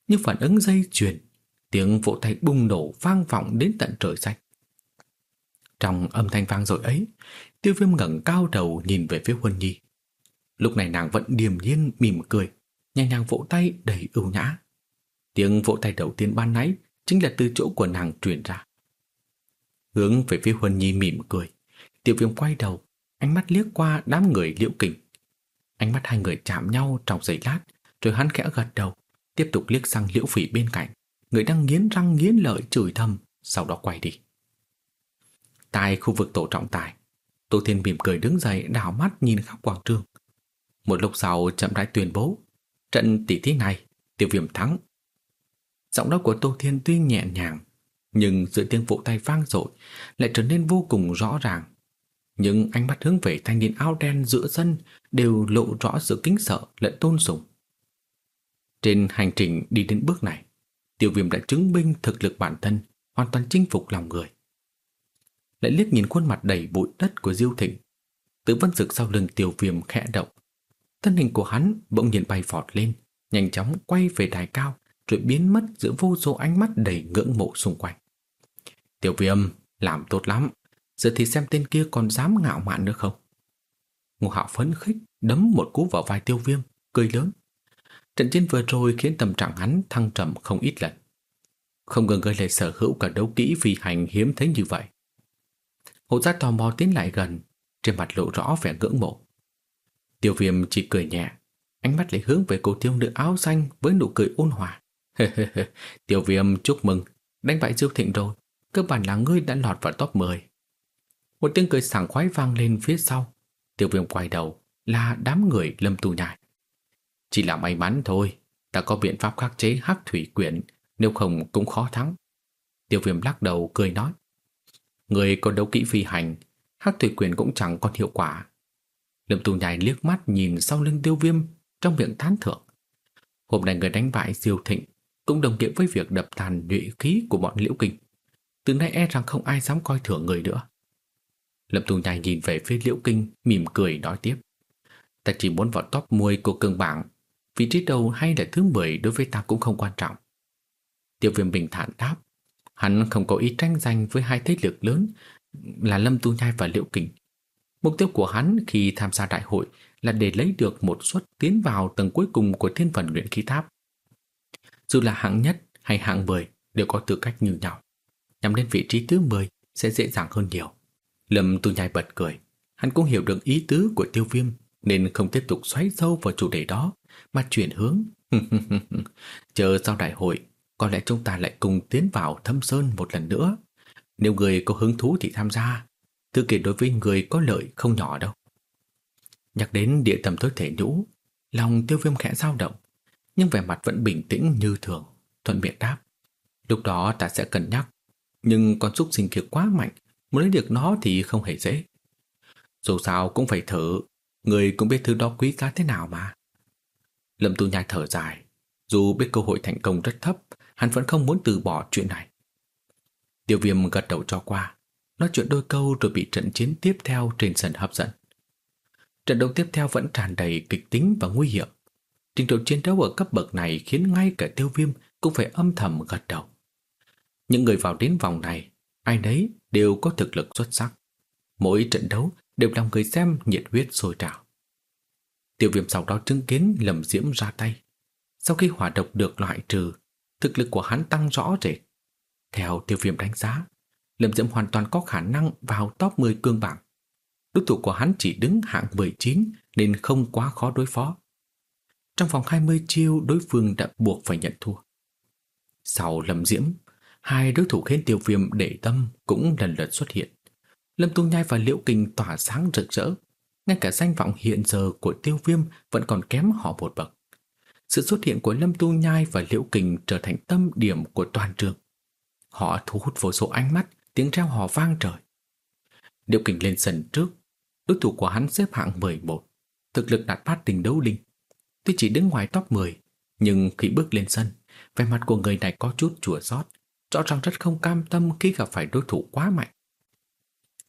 Như phản ứng dây chuyền, tiếng vỗ tay bùng nổ vang vọng đến tận trời xanh. Trong âm thanh vang dội ấy, tiêu viêm ngẩng cao đầu nhìn về phía Huân Nhi. Lúc này nàng vẫn điềm nhiên mỉm cười, nhẹ nhàng vỗ tay đầy ưu nhã. Tiếng vỗ tay đầu tiên ban nãy chính là từ chỗ của nàng truyền ra. Hướng về phía Huân Nhi mỉm cười, tiêu viêm quay đầu, ánh mắt liếc qua đám người liễu kình. Ánh mắt hai người chạm nhau trong giây lát, rồi hắn khẽ gật đầu, tiếp tục liếc sang liễu phỉ bên cạnh, người đang nghiến răng nghiến lợi chửi thầm, sau đó quay đi. Tại khu vực tổ trọng tài, Tô Thiên mỉm cười đứng dậy đảo mắt nhìn khắp quảng trường. Một lúc sau chậm rãi tuyên bố, trận tỷ thí này, tiêu viêm thắng. Giọng nói của Tô Thiên tuy nhẹ nhàng, nhưng giữa tiếng vỗ tay vang dội lại trở nên vô cùng rõ ràng. Những ánh mắt hướng về thanh niên áo đen giữa sân đều lộ rõ sự kính sợ lẫn tôn sùng. Trên hành trình đi đến bước này, tiêu viêm đã chứng minh thực lực bản thân hoàn toàn chinh phục lòng người lại liếc nhìn khuôn mặt đầy bụi đất của Diêu Thịnh. Tử vân dực sau lưng tiêu viêm khẽ động. Thân hình của hắn bỗng nhiên bay vọt lên, nhanh chóng quay về đài cao, rồi biến mất giữa vô số ánh mắt đầy ngưỡng mộ xung quanh. Tiểu viêm, làm tốt lắm, giờ thì xem tên kia còn dám ngạo mạn nữa không. Ngô Hạo phấn khích đấm một cú vào vai tiêu viêm, cười lớn. Trận chiến vừa rồi khiến tâm trạng hắn thăng trầm không ít lần. Không ngờ gây lại sở hữu cả đấu kỹ phi hành hiếm thấy như vậy. Hộ giác tò mò tiến lại gần, trên mặt lộ rõ vẻ ngưỡng mộ. Tiêu viêm chỉ cười nhẹ, ánh mắt lại hướng về cô tiêu nữ áo xanh với nụ cười ôn hòa. Tiêu viêm chúc mừng, đánh bại Diêu Thịnh rồi, cơ bản là ngươi đã lọt vào top 10. Một tiếng cười sảng khoái vang lên phía sau. Tiêu viêm quay đầu, là đám người lâm tù nhại. Chỉ là may mắn thôi, ta có biện pháp khắc chế hắc thủy quyển, nếu không cũng khó thắng. Tiêu viêm lắc đầu cười nói. Người có đấu kỹ phi hành, hắc thủy quyền cũng chẳng còn hiệu quả. Lâm Tu Nhai liếc mắt nhìn sau lưng tiêu viêm trong miệng tán thưởng. Hôm nay người đánh bại Diêu Thịnh cũng đồng nghĩa với việc đập tàn nhụy khí của bọn liễu kinh. Từ nay e rằng không ai dám coi thường người nữa. Lâm Tu Nhai nhìn về phía liễu kinh, mỉm cười nói tiếp. Ta chỉ muốn vào top 10 của cường bảng, vị trí đầu hay là thứ 10 đối với ta cũng không quan trọng. Tiêu viêm bình thản đáp, Hắn không có ý tranh giành với hai thế lực lớn là Lâm Tu Nhai và Liệu Kình. Mục tiêu của hắn khi tham gia đại hội là để lấy được một suất tiến vào tầng cuối cùng của thiên phần luyện khí tháp. Dù là hạng nhất hay hạng 10 đều có tư cách như nhau. Nhằm đến vị trí thứ 10 sẽ dễ dàng hơn nhiều. Lâm Tu Nhai bật cười. Hắn cũng hiểu được ý tứ của tiêu viêm, nên không tiếp tục xoáy sâu vào chủ đề đó, mà chuyển hướng. [laughs] Chờ sau đại hội có lẽ chúng ta lại cùng tiến vào thâm sơn một lần nữa. Nếu người có hứng thú thì tham gia. Thư kỷ đối với người có lợi không nhỏ đâu. Nhắc đến địa tầm tối thể nhũ, lòng tiêu viêm khẽ dao động, nhưng vẻ mặt vẫn bình tĩnh như thường, thuận miệng đáp. Lúc đó ta sẽ cân nhắc, nhưng con xúc sinh kia quá mạnh, muốn lấy được nó thì không hề dễ. Dù sao cũng phải thử, người cũng biết thứ đó quý giá thế nào mà. Lâm Tu Nhai thở dài, dù biết cơ hội thành công rất thấp, hắn vẫn không muốn từ bỏ chuyện này. Tiêu viêm gật đầu cho qua, nói chuyện đôi câu rồi bị trận chiến tiếp theo trên sân hấp dẫn. Trận đấu tiếp theo vẫn tràn đầy kịch tính và nguy hiểm. Trình độ chiến đấu ở cấp bậc này khiến ngay cả tiêu viêm cũng phải âm thầm gật đầu. Những người vào đến vòng này, ai nấy đều có thực lực xuất sắc. Mỗi trận đấu đều làm người xem nhiệt huyết sôi trào. Tiêu viêm sau đó chứng kiến lầm diễm ra tay. Sau khi hỏa độc được loại trừ, thực lực của hắn tăng rõ rệt. Theo tiêu viêm đánh giá, Lâm Diễm hoàn toàn có khả năng vào top 10 cương bảng. Đối thủ của hắn chỉ đứng hạng 19 nên không quá khó đối phó. Trong vòng 20 chiêu đối phương đã buộc phải nhận thua. Sau Lâm Diễm, hai đối thủ khiến tiêu viêm để tâm cũng lần lượt xuất hiện. Lâm Tung Nhai và Liễu Kinh tỏa sáng rực rỡ, ngay cả danh vọng hiện giờ của tiêu viêm vẫn còn kém họ một bậc. Sự xuất hiện của Lâm Tu Nhai và Liễu Kình trở thành tâm điểm của toàn trường. Họ thu hút vô số ánh mắt, tiếng reo hò vang trời. Liễu Kình lên sân trước, đối thủ của hắn xếp hạng 11, thực lực đạt bát tình đấu linh. Tuy chỉ đứng ngoài top 10, nhưng khi bước lên sân, vẻ mặt của người này có chút chùa xót, rõ ràng rất không cam tâm khi gặp phải đối thủ quá mạnh.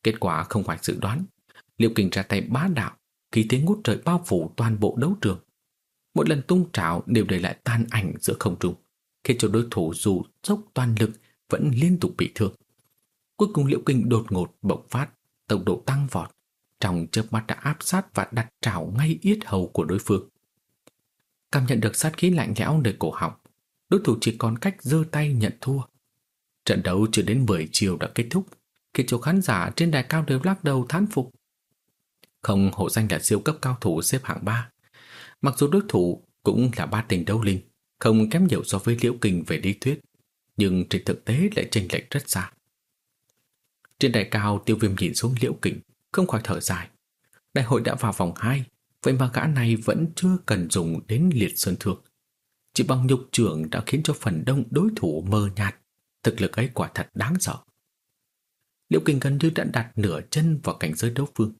Kết quả không phải dự đoán, Liễu Kình ra tay bá đạo, khí thế ngút trời bao phủ toàn bộ đấu trường. Mỗi lần tung trảo đều để lại tan ảnh giữa không trung, khiến cho đối thủ dù dốc toàn lực vẫn liên tục bị thương. Cuối cùng Liễu Kình đột ngột bộc phát, tốc độ tăng vọt, trong chớp mắt đã áp sát và đặt trảo ngay yết hầu của đối phương. Cảm nhận được sát khí lạnh lẽo nơi cổ họng, đối thủ chỉ còn cách giơ tay nhận thua. Trận đấu chưa đến 10 chiều đã kết thúc, khiến cho khán giả trên đài cao đều lắc đầu thán phục. Không hộ danh là siêu cấp cao thủ xếp hạng 3. Mặc dù đối thủ cũng là ba tình đấu linh, không kém nhiều so với Liễu Kình về lý thuyết, nhưng trên thực tế lại chênh lệch rất xa. Trên đài cao tiêu viêm nhìn xuống Liễu Kình, không khỏi thở dài. Đại hội đã vào vòng 2, vậy mà gã này vẫn chưa cần dùng đến liệt sơn thượng. Chỉ bằng nhục trưởng đã khiến cho phần đông đối thủ mơ nhạt, thực lực ấy quả thật đáng sợ. Liễu Kình gần như đã đặt nửa chân vào cảnh giới đấu vương.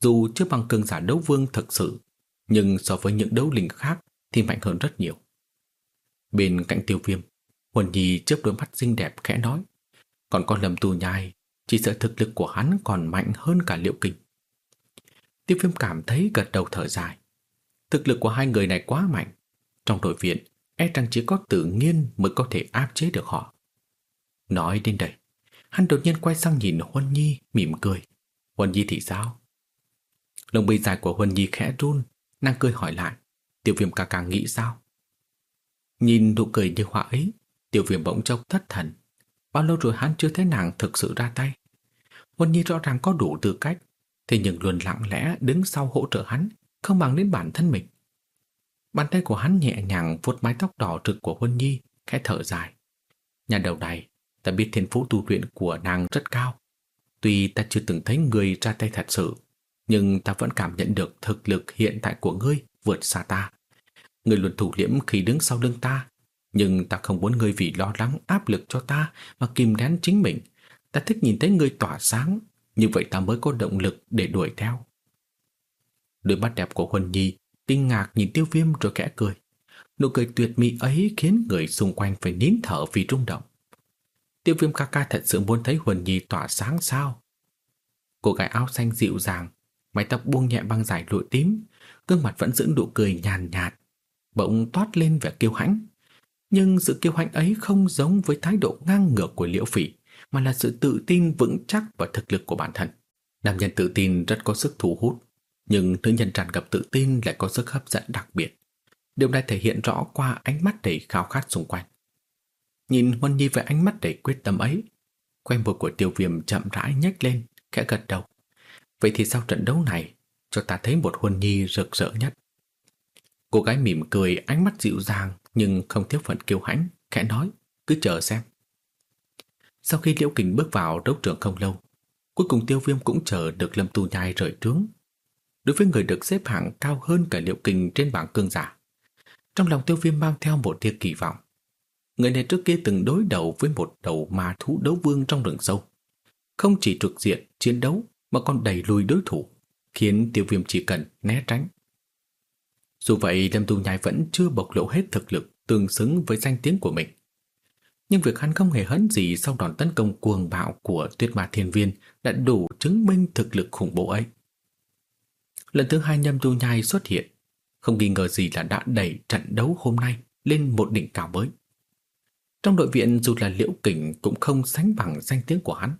Dù chưa bằng cường giả đấu vương thực sự, nhưng so với những đấu linh khác thì mạnh hơn rất nhiều. Bên cạnh tiêu viêm, Huân Nhi chớp đôi mắt xinh đẹp khẽ nói, còn con lầm tù nhai, chỉ sợ thực lực của hắn còn mạnh hơn cả liệu Kình. Tiêu viêm cảm thấy gật đầu thở dài. Thực lực của hai người này quá mạnh. Trong đội viện, e rằng chỉ có tự nhiên mới có thể áp chế được họ. Nói đến đây, hắn đột nhiên quay sang nhìn Huân Nhi mỉm cười. Huân Nhi thì sao? Lông bì dài của Huân Nhi khẽ run, nàng cười hỏi lại. tiểu viêm ca ca nghĩ sao? Nhìn nụ cười như họa ấy, tiểu viêm bỗng chốc thất thần. Bao lâu rồi hắn chưa thấy nàng thực sự ra tay? Huân Nhi rõ ràng có đủ tư cách, thế nhưng luôn lặng lẽ đứng sau hỗ trợ hắn, không bằng đến bản thân mình. Bàn tay của hắn nhẹ nhàng vuốt mái tóc đỏ rực của Huân Nhi, khẽ thở dài. Nhà đầu này, ta biết thiên phú tu luyện của nàng rất cao. Tuy ta chưa từng thấy người ra tay thật sự, nhưng ta vẫn cảm nhận được thực lực hiện tại của ngươi vượt xa ta. Ngươi luôn thủ liễm khi đứng sau lưng ta, nhưng ta không muốn ngươi vì lo lắng áp lực cho ta mà kìm nén chính mình. Ta thích nhìn thấy ngươi tỏa sáng, như vậy ta mới có động lực để đuổi theo. Đôi mắt đẹp của Huân Nhi kinh ngạc nhìn tiêu viêm rồi kẽ cười. Nụ cười tuyệt mỹ ấy khiến người xung quanh phải nín thở vì rung động. Tiêu viêm ca ca thật sự muốn thấy Huân Nhi tỏa sáng sao? Cô gái áo xanh dịu dàng, mái tóc buông nhẹ băng dài lụa tím, gương mặt vẫn giữ nụ cười nhàn nhạt, bỗng toát lên vẻ kiêu hãnh. Nhưng sự kiêu hãnh ấy không giống với thái độ ngang ngược của Liễu Phỉ, mà là sự tự tin vững chắc và thực lực của bản thân. Nam nhân tự tin rất có sức thu hút, nhưng nữ nhân tràn ngập tự tin lại có sức hấp dẫn đặc biệt. Điều này thể hiện rõ qua ánh mắt đầy khao khát xung quanh. Nhìn Huân Nhi với ánh mắt đầy quyết tâm ấy, quen môi của tiêu viêm chậm rãi nhếch lên, khẽ gật đầu. Vậy thì sau trận đấu này, cho ta thấy một Huân Nhi rực rỡ nhất. Cô gái mỉm cười, ánh mắt dịu dàng nhưng không thiếu phần kiêu hãnh, khẽ nói, cứ chờ xem. Sau khi Liễu Kình bước vào đấu trường không lâu, cuối cùng Tiêu Viêm cũng chờ được Lâm Tu Nhai rời trướng. Đối với người được xếp hạng cao hơn cả Liễu Kình trên bảng cương giả, trong lòng Tiêu Viêm mang theo một tia kỳ vọng. Người này trước kia từng đối đầu với một đầu ma thú đấu vương trong rừng sâu. Không chỉ trực diện chiến đấu mà còn đẩy lùi đối thủ, khiến Tiêu Viêm chỉ cần né tránh. Dù vậy, Lâm Tu Nhai vẫn chưa bộc lộ hết thực lực tương xứng với danh tiếng của mình. Nhưng việc hắn không hề hấn gì sau đòn tấn công cuồng bạo của tuyết ma thiên viên đã đủ chứng minh thực lực khủng bố ấy. Lần thứ hai nhâm tu nhai xuất hiện, không nghi ngờ gì là đã đẩy trận đấu hôm nay lên một đỉnh cao mới. Trong đội viện dù là liễu kình cũng không sánh bằng danh tiếng của hắn.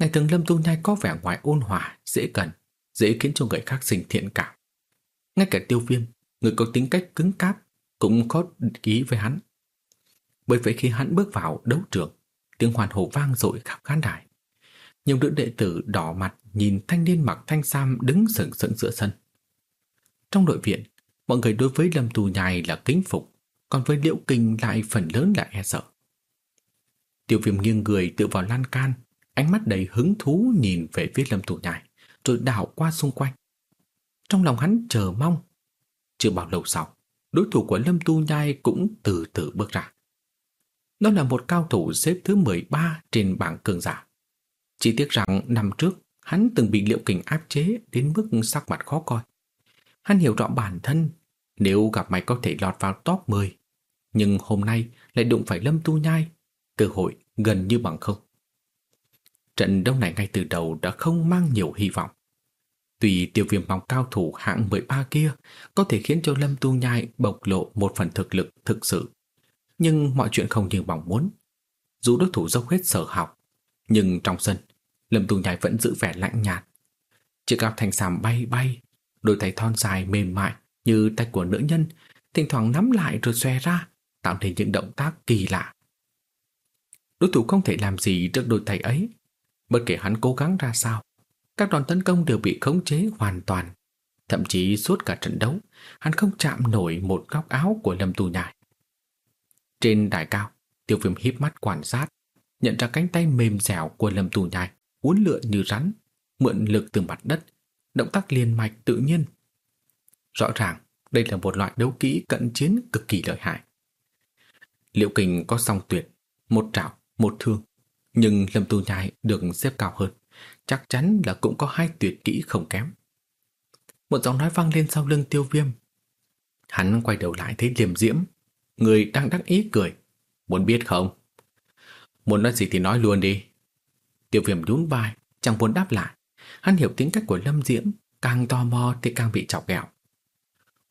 Ngày thường Lâm Tu Nhai có vẻ ngoài ôn hòa, dễ cần, dễ khiến cho người khác sinh thiện cảm. Ngay cả tiêu viêm, người có tính cách cứng cáp, cũng có ký với hắn. Bởi vậy khi hắn bước vào đấu trường, tiếng hoàn hổ vang dội khắp khán đài. Nhiều nữ đệ tử đỏ mặt nhìn thanh niên mặc thanh sam đứng sừng sững giữa sân. Trong đội viện, mọi người đối với Lâm tu Nhai là kính phục, còn với Liễu Kinh lại phần lớn là e sợ. Tiêu viêm nghiêng người tựa vào lan can, ánh mắt đầy hứng thú nhìn về phía Lâm Thủ Nhai, rồi đảo qua xung quanh. Trong lòng hắn chờ mong. Chưa bao lâu sau, đối thủ của Lâm Tu Nhai cũng từ từ bước ra. Nó là một cao thủ xếp thứ 13 trên bảng cường giả. Chỉ tiếc rằng năm trước hắn từng bị liệu kình áp chế đến mức sắc mặt khó coi. Hắn hiểu rõ bản thân, nếu gặp mày có thể lọt vào top 10. Nhưng hôm nay lại đụng phải Lâm Tu Nhai, cơ hội gần như bằng không. Trận đấu này ngay từ đầu đã không mang nhiều hy vọng. Tùy tiêu viêm bóng cao thủ hạng 13 kia có thể khiến cho Lâm Tu Nhai bộc lộ một phần thực lực thực sự, nhưng mọi chuyện không như mong muốn. Dù đối thủ dốc hết sở học, nhưng trong sân, Lâm Tu Nhai vẫn giữ vẻ lạnh nhạt. Chiếc áo thành sàm bay bay, đôi tay thon dài mềm mại như tay của nữ nhân, thỉnh thoảng nắm lại rồi xòe ra, tạo nên những động tác kỳ lạ. Đối thủ không thể làm gì trước đôi tay ấy, bất kể hắn cố gắng ra sao, các đòn tấn công đều bị khống chế hoàn toàn. Thậm chí suốt cả trận đấu, hắn không chạm nổi một góc áo của Lâm Tu Nhai. Trên đài cao, tiêu viêm híp mắt quan sát, nhận ra cánh tay mềm dẻo của Lâm Tu Nhai, uốn lượn như rắn, mượn lực từ mặt đất, động tác liền mạch tự nhiên. Rõ ràng, đây là một loại đấu kỹ cận chiến cực kỳ lợi hại. Liệu kình có song tuyệt, một trảo, một thương, nhưng Lâm Tu Nhai được xếp cao hơn chắc chắn là cũng có hai tuyệt kỹ không kém. Một giọng nói vang lên sau lưng tiêu viêm. Hắn quay đầu lại thấy liềm diễm, người đang đắc ý cười. Muốn biết không? Muốn nói gì thì nói luôn đi. Tiêu viêm nhún vai, chẳng muốn đáp lại. Hắn hiểu tính cách của Lâm Diễm, càng tò mò thì càng bị chọc ghẹo.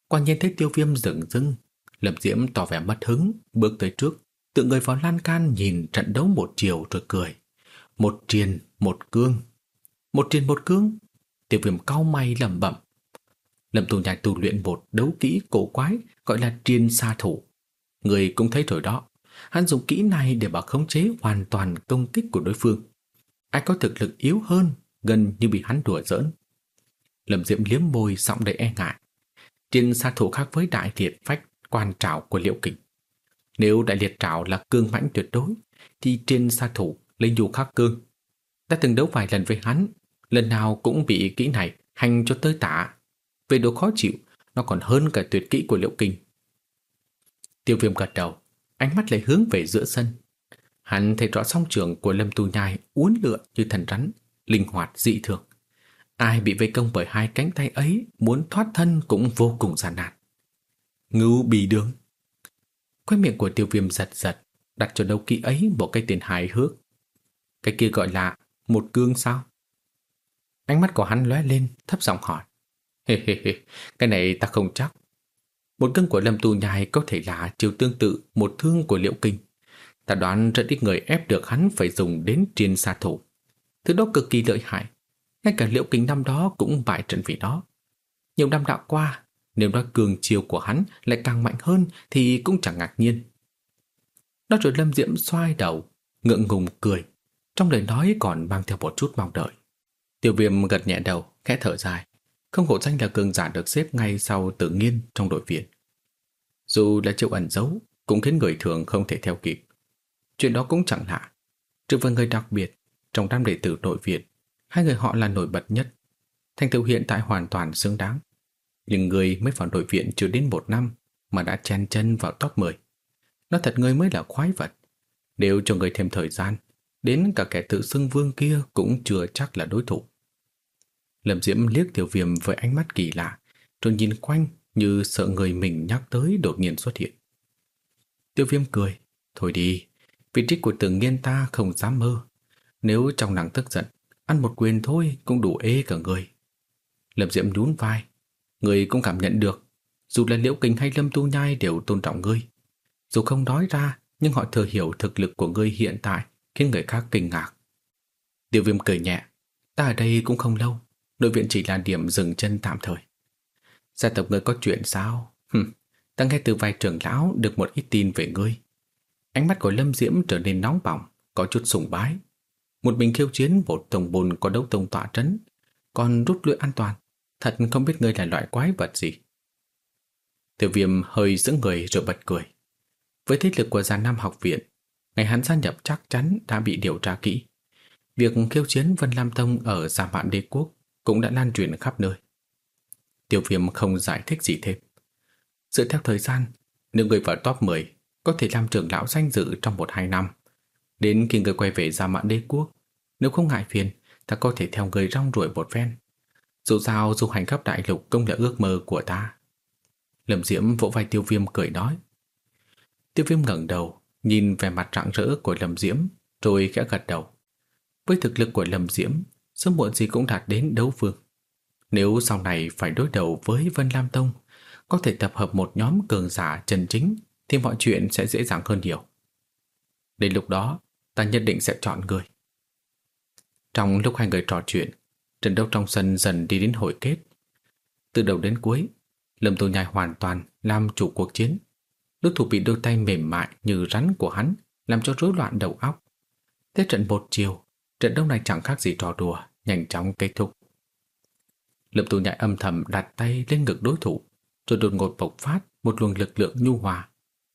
Quan nhiên thấy tiêu viêm dừng dưng, Lâm Diễm tỏ vẻ mất hứng, bước tới trước, tự người vào lan can nhìn trận đấu một chiều rồi cười. Một triền, một cương, một triền một cương. Tiêu viêm cao may lầm bẩm. Lâm Tu Nhạc tu luyện một đấu kỹ cổ quái Gọi là triền sa thủ. Người cũng thấy rồi đó. Hắn dùng kỹ này để bảo khống chế hoàn toàn công kích của đối phương. Ai có thực lực yếu hơn Gần như bị hắn đùa giỡn. Lâm Diệm liếm môi giọng đầy e ngại. Triền sa thủ khác với đại liệt phách Quan trảo của liệu kịch nếu đại liệt trảo là cương mãnh tuyệt đối Thì trên xa thủ lấy dù khắc cương đã từng đấu vài lần với hắn lần nào cũng bị kỹ này hành cho tới tả. Về độ khó chịu, nó còn hơn cả tuyệt kỹ của Liễu Kinh. Tiêu viêm gật đầu, ánh mắt lại hướng về giữa sân. Hắn thấy rõ song trường của Lâm Tu Nhai uốn lượn như thần rắn, linh hoạt dị thường. Ai bị vây công bởi hai cánh tay ấy muốn thoát thân cũng vô cùng gian nan. Ngưu bì đường. Khóe miệng của tiêu viêm giật giật, đặt cho đầu kỹ ấy một cái tên hài hước. Cái kia gọi là một cương sao? Ánh mắt của hắn lóe lên, thấp giọng hỏi. Hê hê hê, cái này ta không chắc. Một cương của Lâm Tu Nhai có thể là chiều tương tự một thương của liệu Kinh. Ta đoán rất ít người ép được hắn phải dùng đến triền xa thủ. Thứ đó cực kỳ lợi hại. Ngay cả liệu Kinh năm đó cũng bại trận vì đó. Nhiều năm đạo qua, nếu nói cường chiều của hắn lại càng mạnh hơn thì cũng chẳng ngạc nhiên. Đó rồi Lâm Diễm xoay đầu, ngượng ngùng cười. Trong lời nói còn mang theo một chút mong đợi. Tiểu viêm gật nhẹ đầu, khẽ thở dài. Không hổ danh là cường giả được xếp ngay sau tự nhiên trong đội viện. Dù là chịu ẩn giấu, cũng khiến người thường không thể theo kịp. Chuyện đó cũng chẳng lạ. Trừ vào người đặc biệt, trong đám đệ tử đội viện, hai người họ là nổi bật nhất. Thành tựu hiện tại hoàn toàn xứng đáng. Nhưng người mới vào đội viện chưa đến một năm mà đã chen chân vào top 10. Nó thật người mới là khoái vật. Nếu cho người thêm thời gian, Đến cả kẻ tự xưng vương kia cũng chưa chắc là đối thủ. Lâm Diễm liếc tiểu viêm với ánh mắt kỳ lạ, rồi nhìn quanh như sợ người mình nhắc tới đột nhiên xuất hiện. Tiêu viêm cười, thôi đi, vị trí của tưởng nghiên ta không dám mơ. Nếu trong nàng tức giận, ăn một quyền thôi cũng đủ ê cả người. Lâm Diễm nhún vai, người cũng cảm nhận được, dù là Liễu Kinh hay Lâm Tu Nhai đều tôn trọng ngươi. Dù không nói ra, nhưng họ thừa hiểu thực lực của ngươi hiện tại khiến người khác kinh ngạc. Tiêu viêm cười nhẹ, ta ở đây cũng không lâu, đội viện chỉ là điểm dừng chân tạm thời. Gia tộc ngươi có chuyện sao? Hừm, ta nghe từ vài trưởng lão được một ít tin về ngươi. Ánh mắt của Lâm Diễm trở nên nóng bỏng, có chút sùng bái. Một mình khiêu chiến một tổng bồn có đấu tông tọa trấn, còn rút lui an toàn. Thật không biết ngươi là loại quái vật gì. Tiểu viêm hơi giữ người rồi bật cười. Với thế lực của Giang Nam học viện, Ngày hắn gia nhập chắc chắn đã bị điều tra kỹ. Việc khiêu chiến Vân Lam Tông ở Giả Mạn Đế Quốc cũng đã lan truyền khắp nơi. Tiểu viêm không giải thích gì thêm. Dựa theo thời gian, nếu người vào top 10 có thể làm trưởng lão danh dự trong 1-2 năm. Đến khi người quay về Giả mạn đế quốc, nếu không ngại phiền, ta có thể theo người rong ruổi một phen. Dù sao du hành khắp đại lục cũng là ước mơ của ta. Lâm Diễm vỗ vai tiêu viêm cười nói. Tiêu viêm ngẩng đầu, nhìn vẻ mặt rạng rỡ của Lâm Diễm, rồi khẽ gật đầu. Với thực lực của Lâm Diễm, sớm muộn gì cũng đạt đến đấu vương. Nếu sau này phải đối đầu với Vân Lam Tông, có thể tập hợp một nhóm cường giả chân chính thì mọi chuyện sẽ dễ dàng hơn nhiều. Đến lúc đó, ta nhất định sẽ chọn người. Trong lúc hai người trò chuyện, trận đấu trong sân dần đi đến hội kết. Từ đầu đến cuối, Lâm Tô Nhai hoàn toàn làm chủ cuộc chiến. Đối thủ bị đôi tay mềm mại như rắn của hắn làm cho rối loạn đầu óc. Thế trận một chiều, trận đấu này chẳng khác gì trò đùa, nhanh chóng kết thúc. Lâm Tô Nhai âm thầm đặt tay lên ngực đối thủ, rồi đột ngột bộc phát một luồng lực lượng nhu hòa.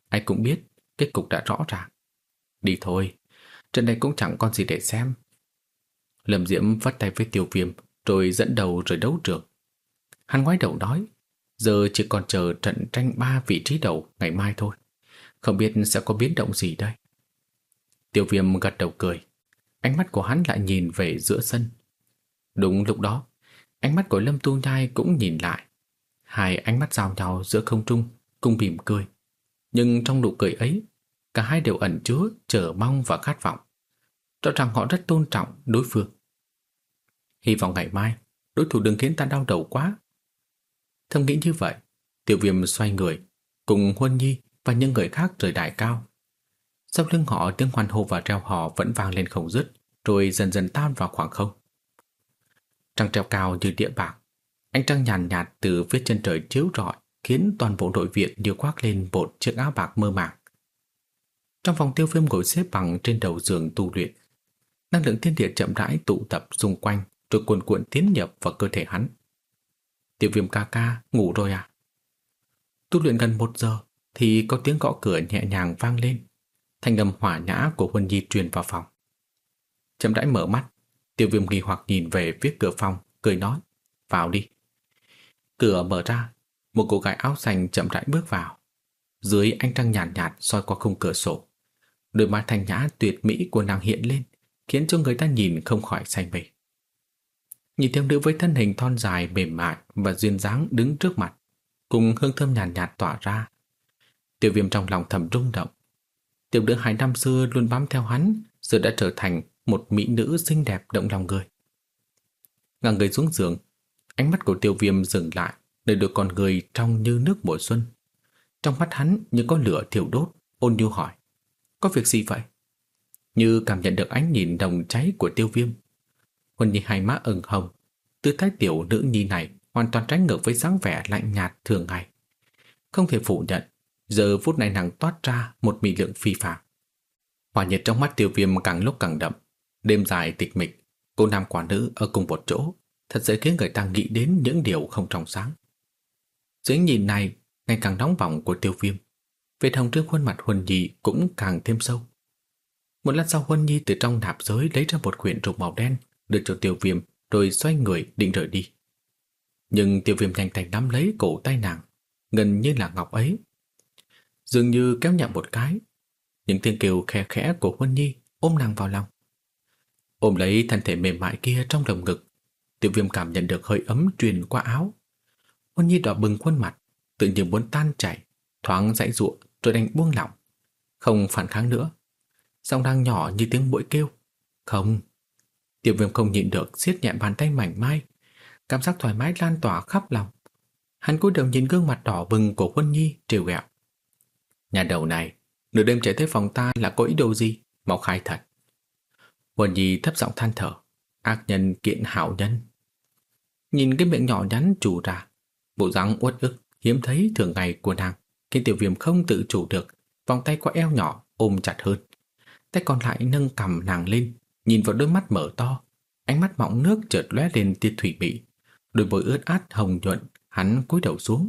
Ai cũng biết, kết cục đã rõ ràng. Đi thôi, trận này cũng chẳng còn gì để xem. Lâm Diễm vắt tay với tiêu viêm, rồi dẫn đầu rời đấu trường. Hắn ngoái đầu nói, giờ chỉ còn chờ trận tranh ba vị trí đầu ngày mai thôi. Không biết sẽ có biến động gì đây. Tiêu viêm gật đầu cười. Ánh mắt của hắn lại nhìn về giữa sân. Đúng lúc đó, ánh mắt của Lâm Tu Nhai cũng nhìn lại. Hai ánh mắt giao nhau giữa không trung, cùng mỉm cười. Nhưng trong nụ cười ấy, cả hai đều ẩn chứa chờ mong và khát vọng. Rõ ràng họ rất tôn trọng đối phương. Hy vọng ngày mai, đối thủ đừng khiến ta đau đầu quá. Thầm nghĩ như vậy, tiểu viêm xoay người, cùng Huân Nhi và những người khác rời đại cao. Sau lưng họ tiếng hoan hô và reo hò vẫn vang lên không dứt, rồi dần dần tan vào khoảng không. Trăng treo cao như địa bạc, ánh trăng nhàn nhạt, từ phía chân trời chiếu rọi khiến toàn bộ đội viện đều khoác lên một chiếc áo bạc mơ màng. Trong phòng tiêu viêm ngồi xếp bằng trên đầu giường tu luyện, năng lượng thiên địa chậm rãi tụ tập xung quanh rồi cuồn cuộn tiến nhập vào cơ thể hắn. tiểu viêm ca ca, ngủ rồi à? Tu luyện gần một giờ thì có tiếng gõ cửa nhẹ nhàng vang lên. Thanh âm hỏa nhã của Huân Nhi truyền vào phòng. Chậm rãi mở mắt, tiểu viêm nghi hoặc nhìn về phía cửa phòng, cười nói, vào đi. Cửa mở ra, một cô gái áo xanh chậm rãi bước vào. Dưới ánh trăng nhàn nhạt, nhạt soi qua khung cửa sổ. Đôi mắt thanh nhã tuyệt mỹ của nàng hiện lên, khiến cho người ta nhìn không khỏi say mê. Nhìn thiếu nữ với thân hình thon dài mềm mại và duyên dáng đứng trước mặt, cùng hương thơm nhàn nhạt, nhạt tỏa ra. Tiểu viêm trong lòng thầm rung động. Tiểu nữ hai năm xưa luôn bám theo hắn, giờ đã trở thành một mỹ nữ xinh đẹp động lòng người. Ngang người xuống giường, ánh mắt của tiêu viêm dừng lại, nơi được con người trong như nước mùa xuân. Trong mắt hắn như có lửa thiêu đốt, ôn nhu hỏi. Có việc gì vậy? Như cảm nhận được ánh nhìn đồng cháy của tiêu viêm. Huân Nhi hai má ửng hồng, tư thái tiểu nữ nhi này hoàn toàn trái ngược với dáng vẻ lạnh nhạt thường ngày. Không thể phủ nhận, giờ phút này nàng toát ra một mị lượng phi phàm. Hỏa nhiệt trong mắt tiêu viêm càng lúc càng đậm, đêm dài tịch mịch, cô nam quả nữ ở cùng một chỗ, thật dễ khiến người ta nghĩ đến những điều không trong sáng. Dưới nhìn này, ngày càng nóng bỏng của tiêu viêm, vết hồng trước khuôn mặt Huân Nhi cũng càng thêm sâu. Một lát sau Huân Nhi từ trong nạp giới lấy ra một quyển trục màu đen, đưa cho tiêu viêm, rồi xoay người định rời đi. Nhưng tiêu viêm nhanh tay nắm lấy cổ tay nàng, gần như là ngọc ấy. Dường như kéo nhẹ một cái, những tiếng kêu khe khẽ của Huân Nhi ôm nàng vào lòng. Ôm lấy thân thể mềm mại kia trong lồng ngực, tiêu viêm cảm nhận được hơi ấm truyền qua áo. Huân Nhi đỏ bừng khuôn mặt, tự nhiên muốn tan chảy, thoáng dãy ruộng rồi đành buông lỏng, không phản kháng nữa. Giọng đang nhỏ như tiếng mũi kêu. Không. Tiêu viêm không nhịn được siết nhẹ bàn tay mảnh mai. Cảm giác thoải mái lan tỏa khắp lòng. Hắn cúi đầu nhìn gương mặt đỏ bừng của quân Nhi trêu ghẹo. Nhà đầu này, nửa đêm chạy tới phòng ta là có ý đồ gì? Mau khai thật. quân Nhi thấp giọng than thở. Ác nhân kiện hảo nhân. Nhìn cái miệng nhỏ nhắn chủ ra, bộ dáng uất ức hiếm thấy thường ngày của nàng, khiến tiểu viêm không tự chủ được, vòng tay qua eo nhỏ ôm chặt hơn tay còn lại nâng cầm nàng lên, nhìn vào đôi mắt mở to, ánh mắt mọng nước chợt lóe lên tia thủy mị, đôi môi ướt át hồng nhuận, hắn cúi đầu xuống.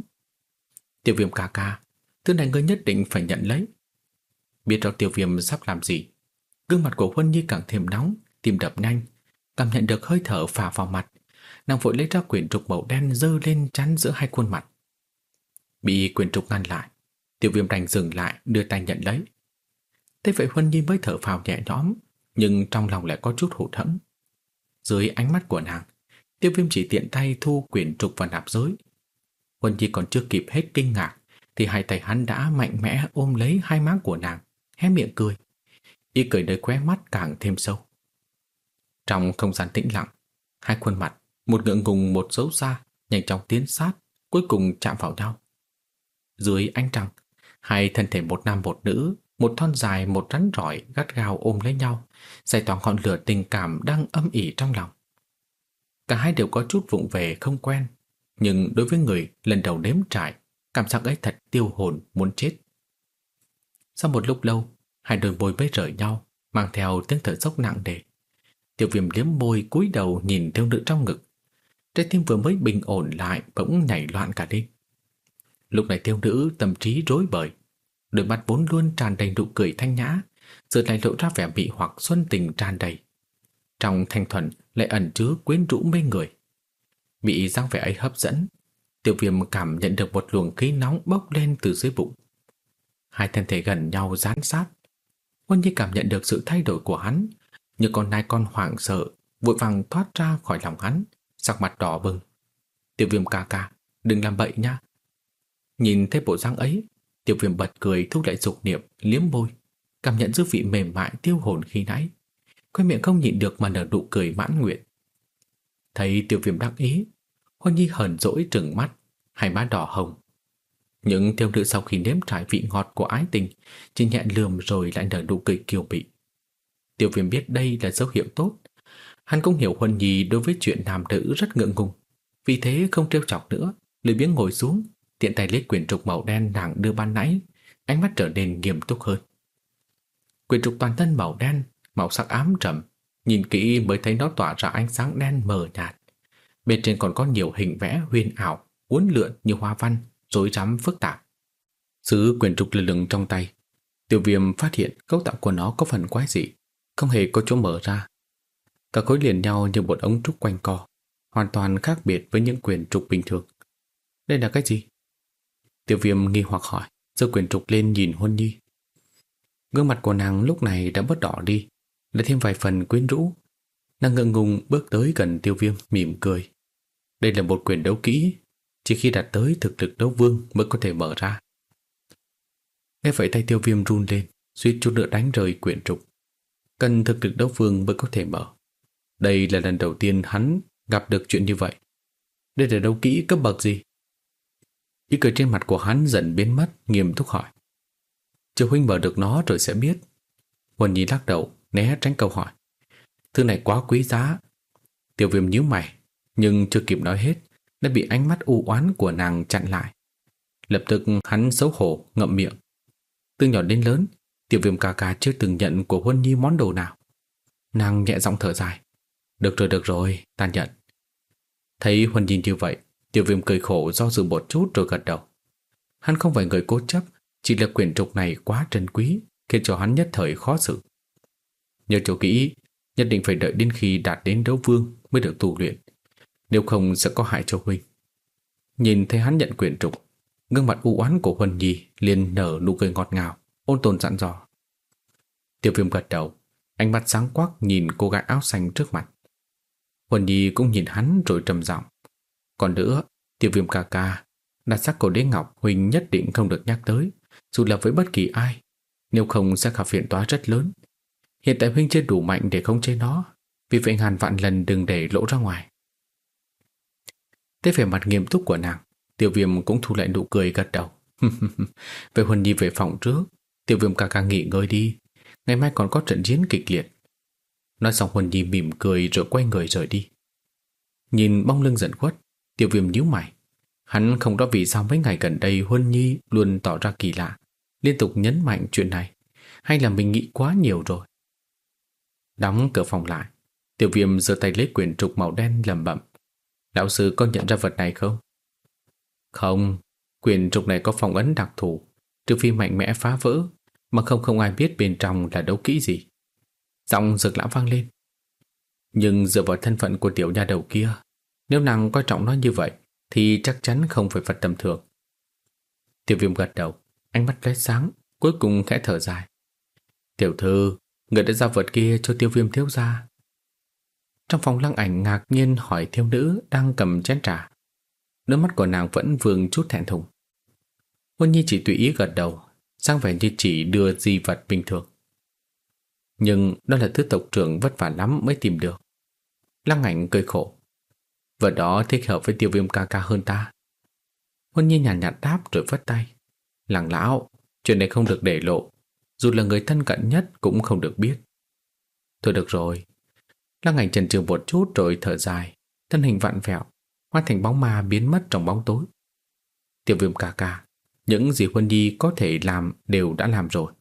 Tiêu viêm ca ca, thứ này ngươi nhất định phải nhận lấy. Biết rõ tiêu viêm sắp làm gì, gương mặt của Huân Nhi càng thêm nóng, tim đập nhanh, cảm nhận được hơi thở phả vào mặt, nàng vội lấy ra quyển trục màu đen dơ lên chắn giữa hai khuôn mặt. Bị quyển trục ngăn lại, tiêu viêm đành dừng lại đưa tay nhận lấy. Thế vậy Huân Nhi mới thở phào nhẹ nhõm, nhưng trong lòng lại có chút hụt hẫng. Dưới ánh mắt của nàng, tiêu viêm chỉ tiện tay thu quyển trục vào nạp giới. Quân Nhi còn chưa kịp hết kinh ngạc, thì hai tay hắn đã mạnh mẽ ôm lấy hai má của nàng, hé miệng cười. Y cười nơi khóe mắt càng thêm sâu. Trong không gian tĩnh lặng, hai khuôn mặt, một ngượng ngùng một xấu xa, nhanh chóng tiến sát, cuối cùng chạm vào nhau. Dưới ánh trăng, hai thân thể một nam một nữ, một thon dài một rắn rỏi gắt gao ôm lấy nhau, giải tỏa ngọn lửa tình cảm đang âm ỉ trong lòng. Cả hai đều có chút vụng về không quen, nhưng đối với người lần đầu nếm trải, cảm giác ấy thật tiêu hồn muốn chết. Sau một lúc lâu, hai đôi môi mới rời nhau, mang theo tiếng thở dốc nặng nề. Tiểu viêm liếm môi cúi đầu nhìn thiếu nữ trong ngực. Trái tim vừa mới bình ổn lại bỗng nhảy loạn cả đi. Lúc này thiếu nữ tâm trí rối bời. Đôi mắt vốn luôn tràn đầy nụ cười thanh nhã, giờ lại lộ ra vẻ bị hoặc xuân tình tràn đầy. Trong thanh thuần lại ẩn chứa quyến rũ mê người. Bị dáng vẻ ấy hấp dẫn, tiểu viêm cảm nhận được một luồng khí nóng bốc lên từ dưới bụng. Hai thân thể gần nhau dán sát. Quân Nhi cảm nhận được sự thay đổi của hắn, như con nai con hoảng sợ, vội vàng thoát ra khỏi lòng hắn, sắc mặt đỏ bừng. Tiểu viêm ca ca, đừng làm bậy nha. Nhìn thấy bộ dáng ấy, tiểu viêm bật cười thúc lại dục niệm, liếm môi, cảm nhận dư vị mềm mại tiêu hồn khi nãy. Khoe miệng không nhịn được mà nở nụ cười mãn nguyện. Thấy tiểu viêm đắc ý, Hoa Nhi hờn dỗi trừng mắt, hai má đỏ hồng. Những thiếu nữ sau khi nếm trải vị ngọt của ái tình, chỉ nhẹ lườm rồi lại nở nụ cười kiều bị. Tiêu viêm biết đây là dấu hiệu tốt. Hắn cũng hiểu Huân Nhi đối với chuyện nam nữ rất ngượng ngùng. Vì thế không trêu chọc nữa, lười biếng ngồi xuống, tiện tay lấy quyển trục màu đen nàng đưa ban nãy, ánh mắt trở nên nghiêm túc hơn. Quyển trục toàn thân màu đen, màu sắc ám trầm, nhìn kỹ mới thấy nó tỏa ra ánh sáng đen mờ nhạt. Bên trên còn có nhiều hình vẽ huyền ảo, uốn lượn như hoa văn, rối rắm phức tạp. Giữ quyển trục lơ lửng trong tay, Tiêu viêm phát hiện cấu tạo của nó có phần quái dị không hề có chỗ mở ra. Cả khối liền nhau như một ống trúc quanh co, hoàn toàn khác biệt với những quyền trục bình thường. Đây là cái gì? Tiểu viêm nghi hoặc hỏi, giơ quyền trục lên nhìn Huân Nhi. Gương mặt của nàng lúc này đã bớt đỏ đi, lại thêm vài phần quyến rũ. Nàng ngượng ngùng bước tới gần tiêu viêm mỉm cười. Đây là một quyền đấu kỹ, chỉ khi đạt tới thực lực đấu vương mới có thể mở ra. Nghe vậy tay tiêu viêm run lên, suýt chút nữa đánh rời quyển trục cần thực lực đấu vương mới có thể mở. Đây là lần đầu tiên hắn gặp được chuyện như vậy. Đây là đấu kỹ cấp bậc gì? Ý cười trên mặt của hắn dần biến mất, nghiêm túc hỏi. Chưa huynh mở được nó rồi sẽ biết. Huân Nhi lắc đầu, né tránh câu hỏi. Thứ này quá quý giá. Tiểu viêm nhíu mày, nhưng chưa kịp nói hết, đã bị ánh mắt u oán của nàng chặn lại. Lập tức hắn xấu hổ, ngậm miệng. Từ nhỏ đến lớn, Tiểu viêm ca ca chưa từng nhận của Huân Nhi món đồ nào. Nàng nhẹ giọng thở dài. Được rồi, được rồi, ta nhận. Thấy Huân Nhi như vậy, tiểu viêm cười khổ do dự một chút rồi gật đầu. Hắn không phải người cố chấp, chỉ là quyển trục này quá trân quý, khiến cho hắn nhất thời khó xử. Nhớ chỗ kỹ, nhất định phải đợi đến khi đạt đến đấu vương mới được tu luyện. Nếu không sẽ có hại cho huynh. Nhìn thấy hắn nhận quyển trục, gương mặt u oán của Huân Nhi liền nở nụ cười ngọt ngào ôn tồn dặn dò. Tiêu viêm gật đầu, ánh mắt sáng quắc nhìn cô gái áo xanh trước mặt. Huân Nhi cũng nhìn hắn rồi trầm giọng. Còn nữa, tiêu viêm ca ca, đặt sắc cổ đế ngọc Huỳnh nhất định không được nhắc tới, dù là với bất kỳ ai. Nếu không sẽ gặp phiền toái rất lớn. Hiện tại Huynh chưa đủ mạnh để không chế nó, vì vậy ngàn vạn lần đừng để lỗ ra ngoài. Thế vẻ mặt nghiêm túc của nàng, tiểu viêm cũng thu lại nụ cười gật đầu. [laughs] Về Huân Nhi về phòng trước, Tiểu viêm ca ca nghỉ ngơi đi Ngày mai còn có trận chiến kịch liệt Nói xong Huân Nhi mỉm cười rồi quay người rời đi Nhìn bóng lưng giận khuất Tiểu viêm nhíu mày Hắn không rõ vì sao mấy ngày gần đây Huân Nhi luôn tỏ ra kỳ lạ Liên tục nhấn mạnh chuyện này Hay là mình nghĩ quá nhiều rồi Đóng cửa phòng lại Tiểu viêm giơ tay lấy quyển trục màu đen lầm bẩm Lão sư có nhận ra vật này không? Không Quyển trục này có phòng ấn đặc thù Trừ phi mạnh mẽ phá vỡ mà không không ai biết bên trong là đấu kỹ gì. Giọng rực lãng vang lên. Nhưng dựa vào thân phận của tiểu nhà đầu kia, Nếu nàng coi trọng nó như vậy thì chắc chắn không phải vật tầm thường. Tiêu viêm gật đầu, Ánh mắt lóe sáng, Cuối cùng khẽ thở dài. Tiểu thư, Người đã giao vật kia cho tiêu viêm thiếu gia. Trong phòng lăng ảnh ngạc nhiên hỏi thiếu nữ Đang cầm chén trà. Đôi mắt của nàng vẫn vương chút thẹn thùng. Huân Nhi chỉ tùy ý gật đầu sang vẻ như chỉ đưa di vật bình thường. Nhưng đó là thứ tộc trưởng vất vả lắm mới tìm được. Lăng ảnh cười khổ. Vật đó thích hợp với tiêu viêm ca ca hơn ta. Huân Nhi nhàn nhạt, nhạt đáp rồi vất tay. Làng lão Chuyện này không được để lộ. Dù là người thân cận nhất cũng không được biết. Thôi được rồi. Lăng ảnh trần trường một chút rồi thở dài. Thân hình vặn vẹo Hóa thành bóng ma biến mất trong bóng tối. Tiêu viêm ca ca Những gì Huân Nhi có thể làm đều đã làm rồi.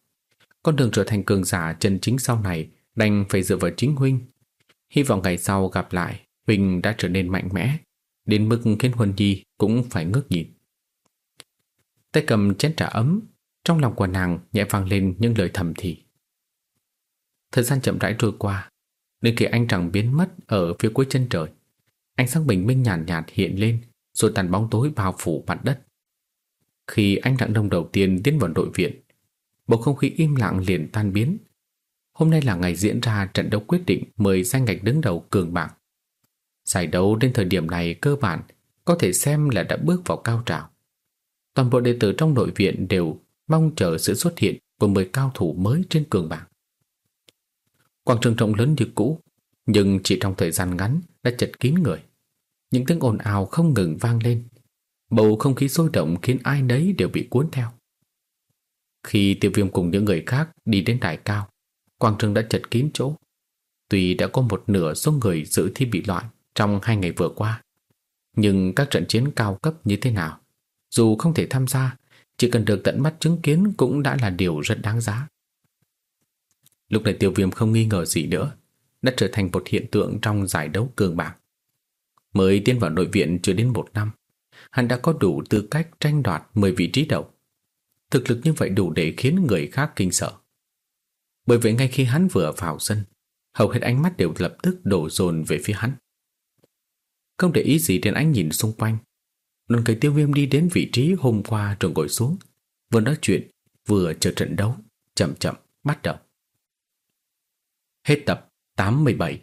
Con đường trở thành cường giả chân chính sau này Đành phải dựa vào chính huynh. Hy vọng ngày sau gặp lại. Huỳnh đã trở nên mạnh mẽ Đến mức khiến Huân Nhi cũng phải ngước nhìn. Tay cầm chén trà ấm Trong lòng của nàng nhẹ vang lên những lời thầm thì. Thời gian chậm rãi trôi qua Đến khi anh chẳng biến mất Ở phía cuối chân trời. Ánh sáng bình minh nhàn nhạt, nhạt hiện lên Rồi tàn bóng tối bao phủ mặt đất. Khi anh đặng đông đầu tiên tiến vào đội viện Bầu không khí im lặng liền tan biến. Hôm nay là ngày diễn ra trận đấu quyết định mời danh ngạch đứng đầu cường bảng. Giải đấu đến thời điểm này cơ bản có thể xem là đã bước vào cao trào. Toàn bộ đệ tử trong nội viện đều mong chờ sự xuất hiện của 10 cao thủ mới trên cường bảng. Quảng trường rộng lớn như cũ, nhưng chỉ trong thời gian ngắn đã chật kín người. Những tiếng ồn ào không ngừng vang lên. Bầu không khí sôi động khiến ai nấy đều bị cuốn theo. Khi tiêu viêm cùng những người khác đi đến đài cao, quảng trường đã chật kín chỗ. Tuy đã có một nửa số người giữ thi bị loại trong hai ngày vừa qua, nhưng các trận chiến cao cấp như thế nào, dù không thể tham gia, chỉ cần được tận mắt chứng kiến cũng đã là điều rất đáng giá. Lúc này tiêu viêm không nghi ngờ gì nữa, đã trở thành một hiện tượng trong giải đấu cường bảng. Mới tiến vào nội viện chưa đến một năm, hắn đã có đủ tư cách tranh đoạt 10 vị trí đầu. Thực lực như vậy đủ để khiến người khác kinh sợ. Bởi vậy ngay khi hắn vừa vào sân, hầu hết ánh mắt đều lập tức đổ dồn về phía hắn. Không để ý gì đến ánh nhìn xung quanh, đoàn cây tiêu viêm đi đến vị trí hôm qua rồi ngồi xuống, vừa nói chuyện, vừa chờ trận đấu, chậm chậm bắt đầu. Hết tập 87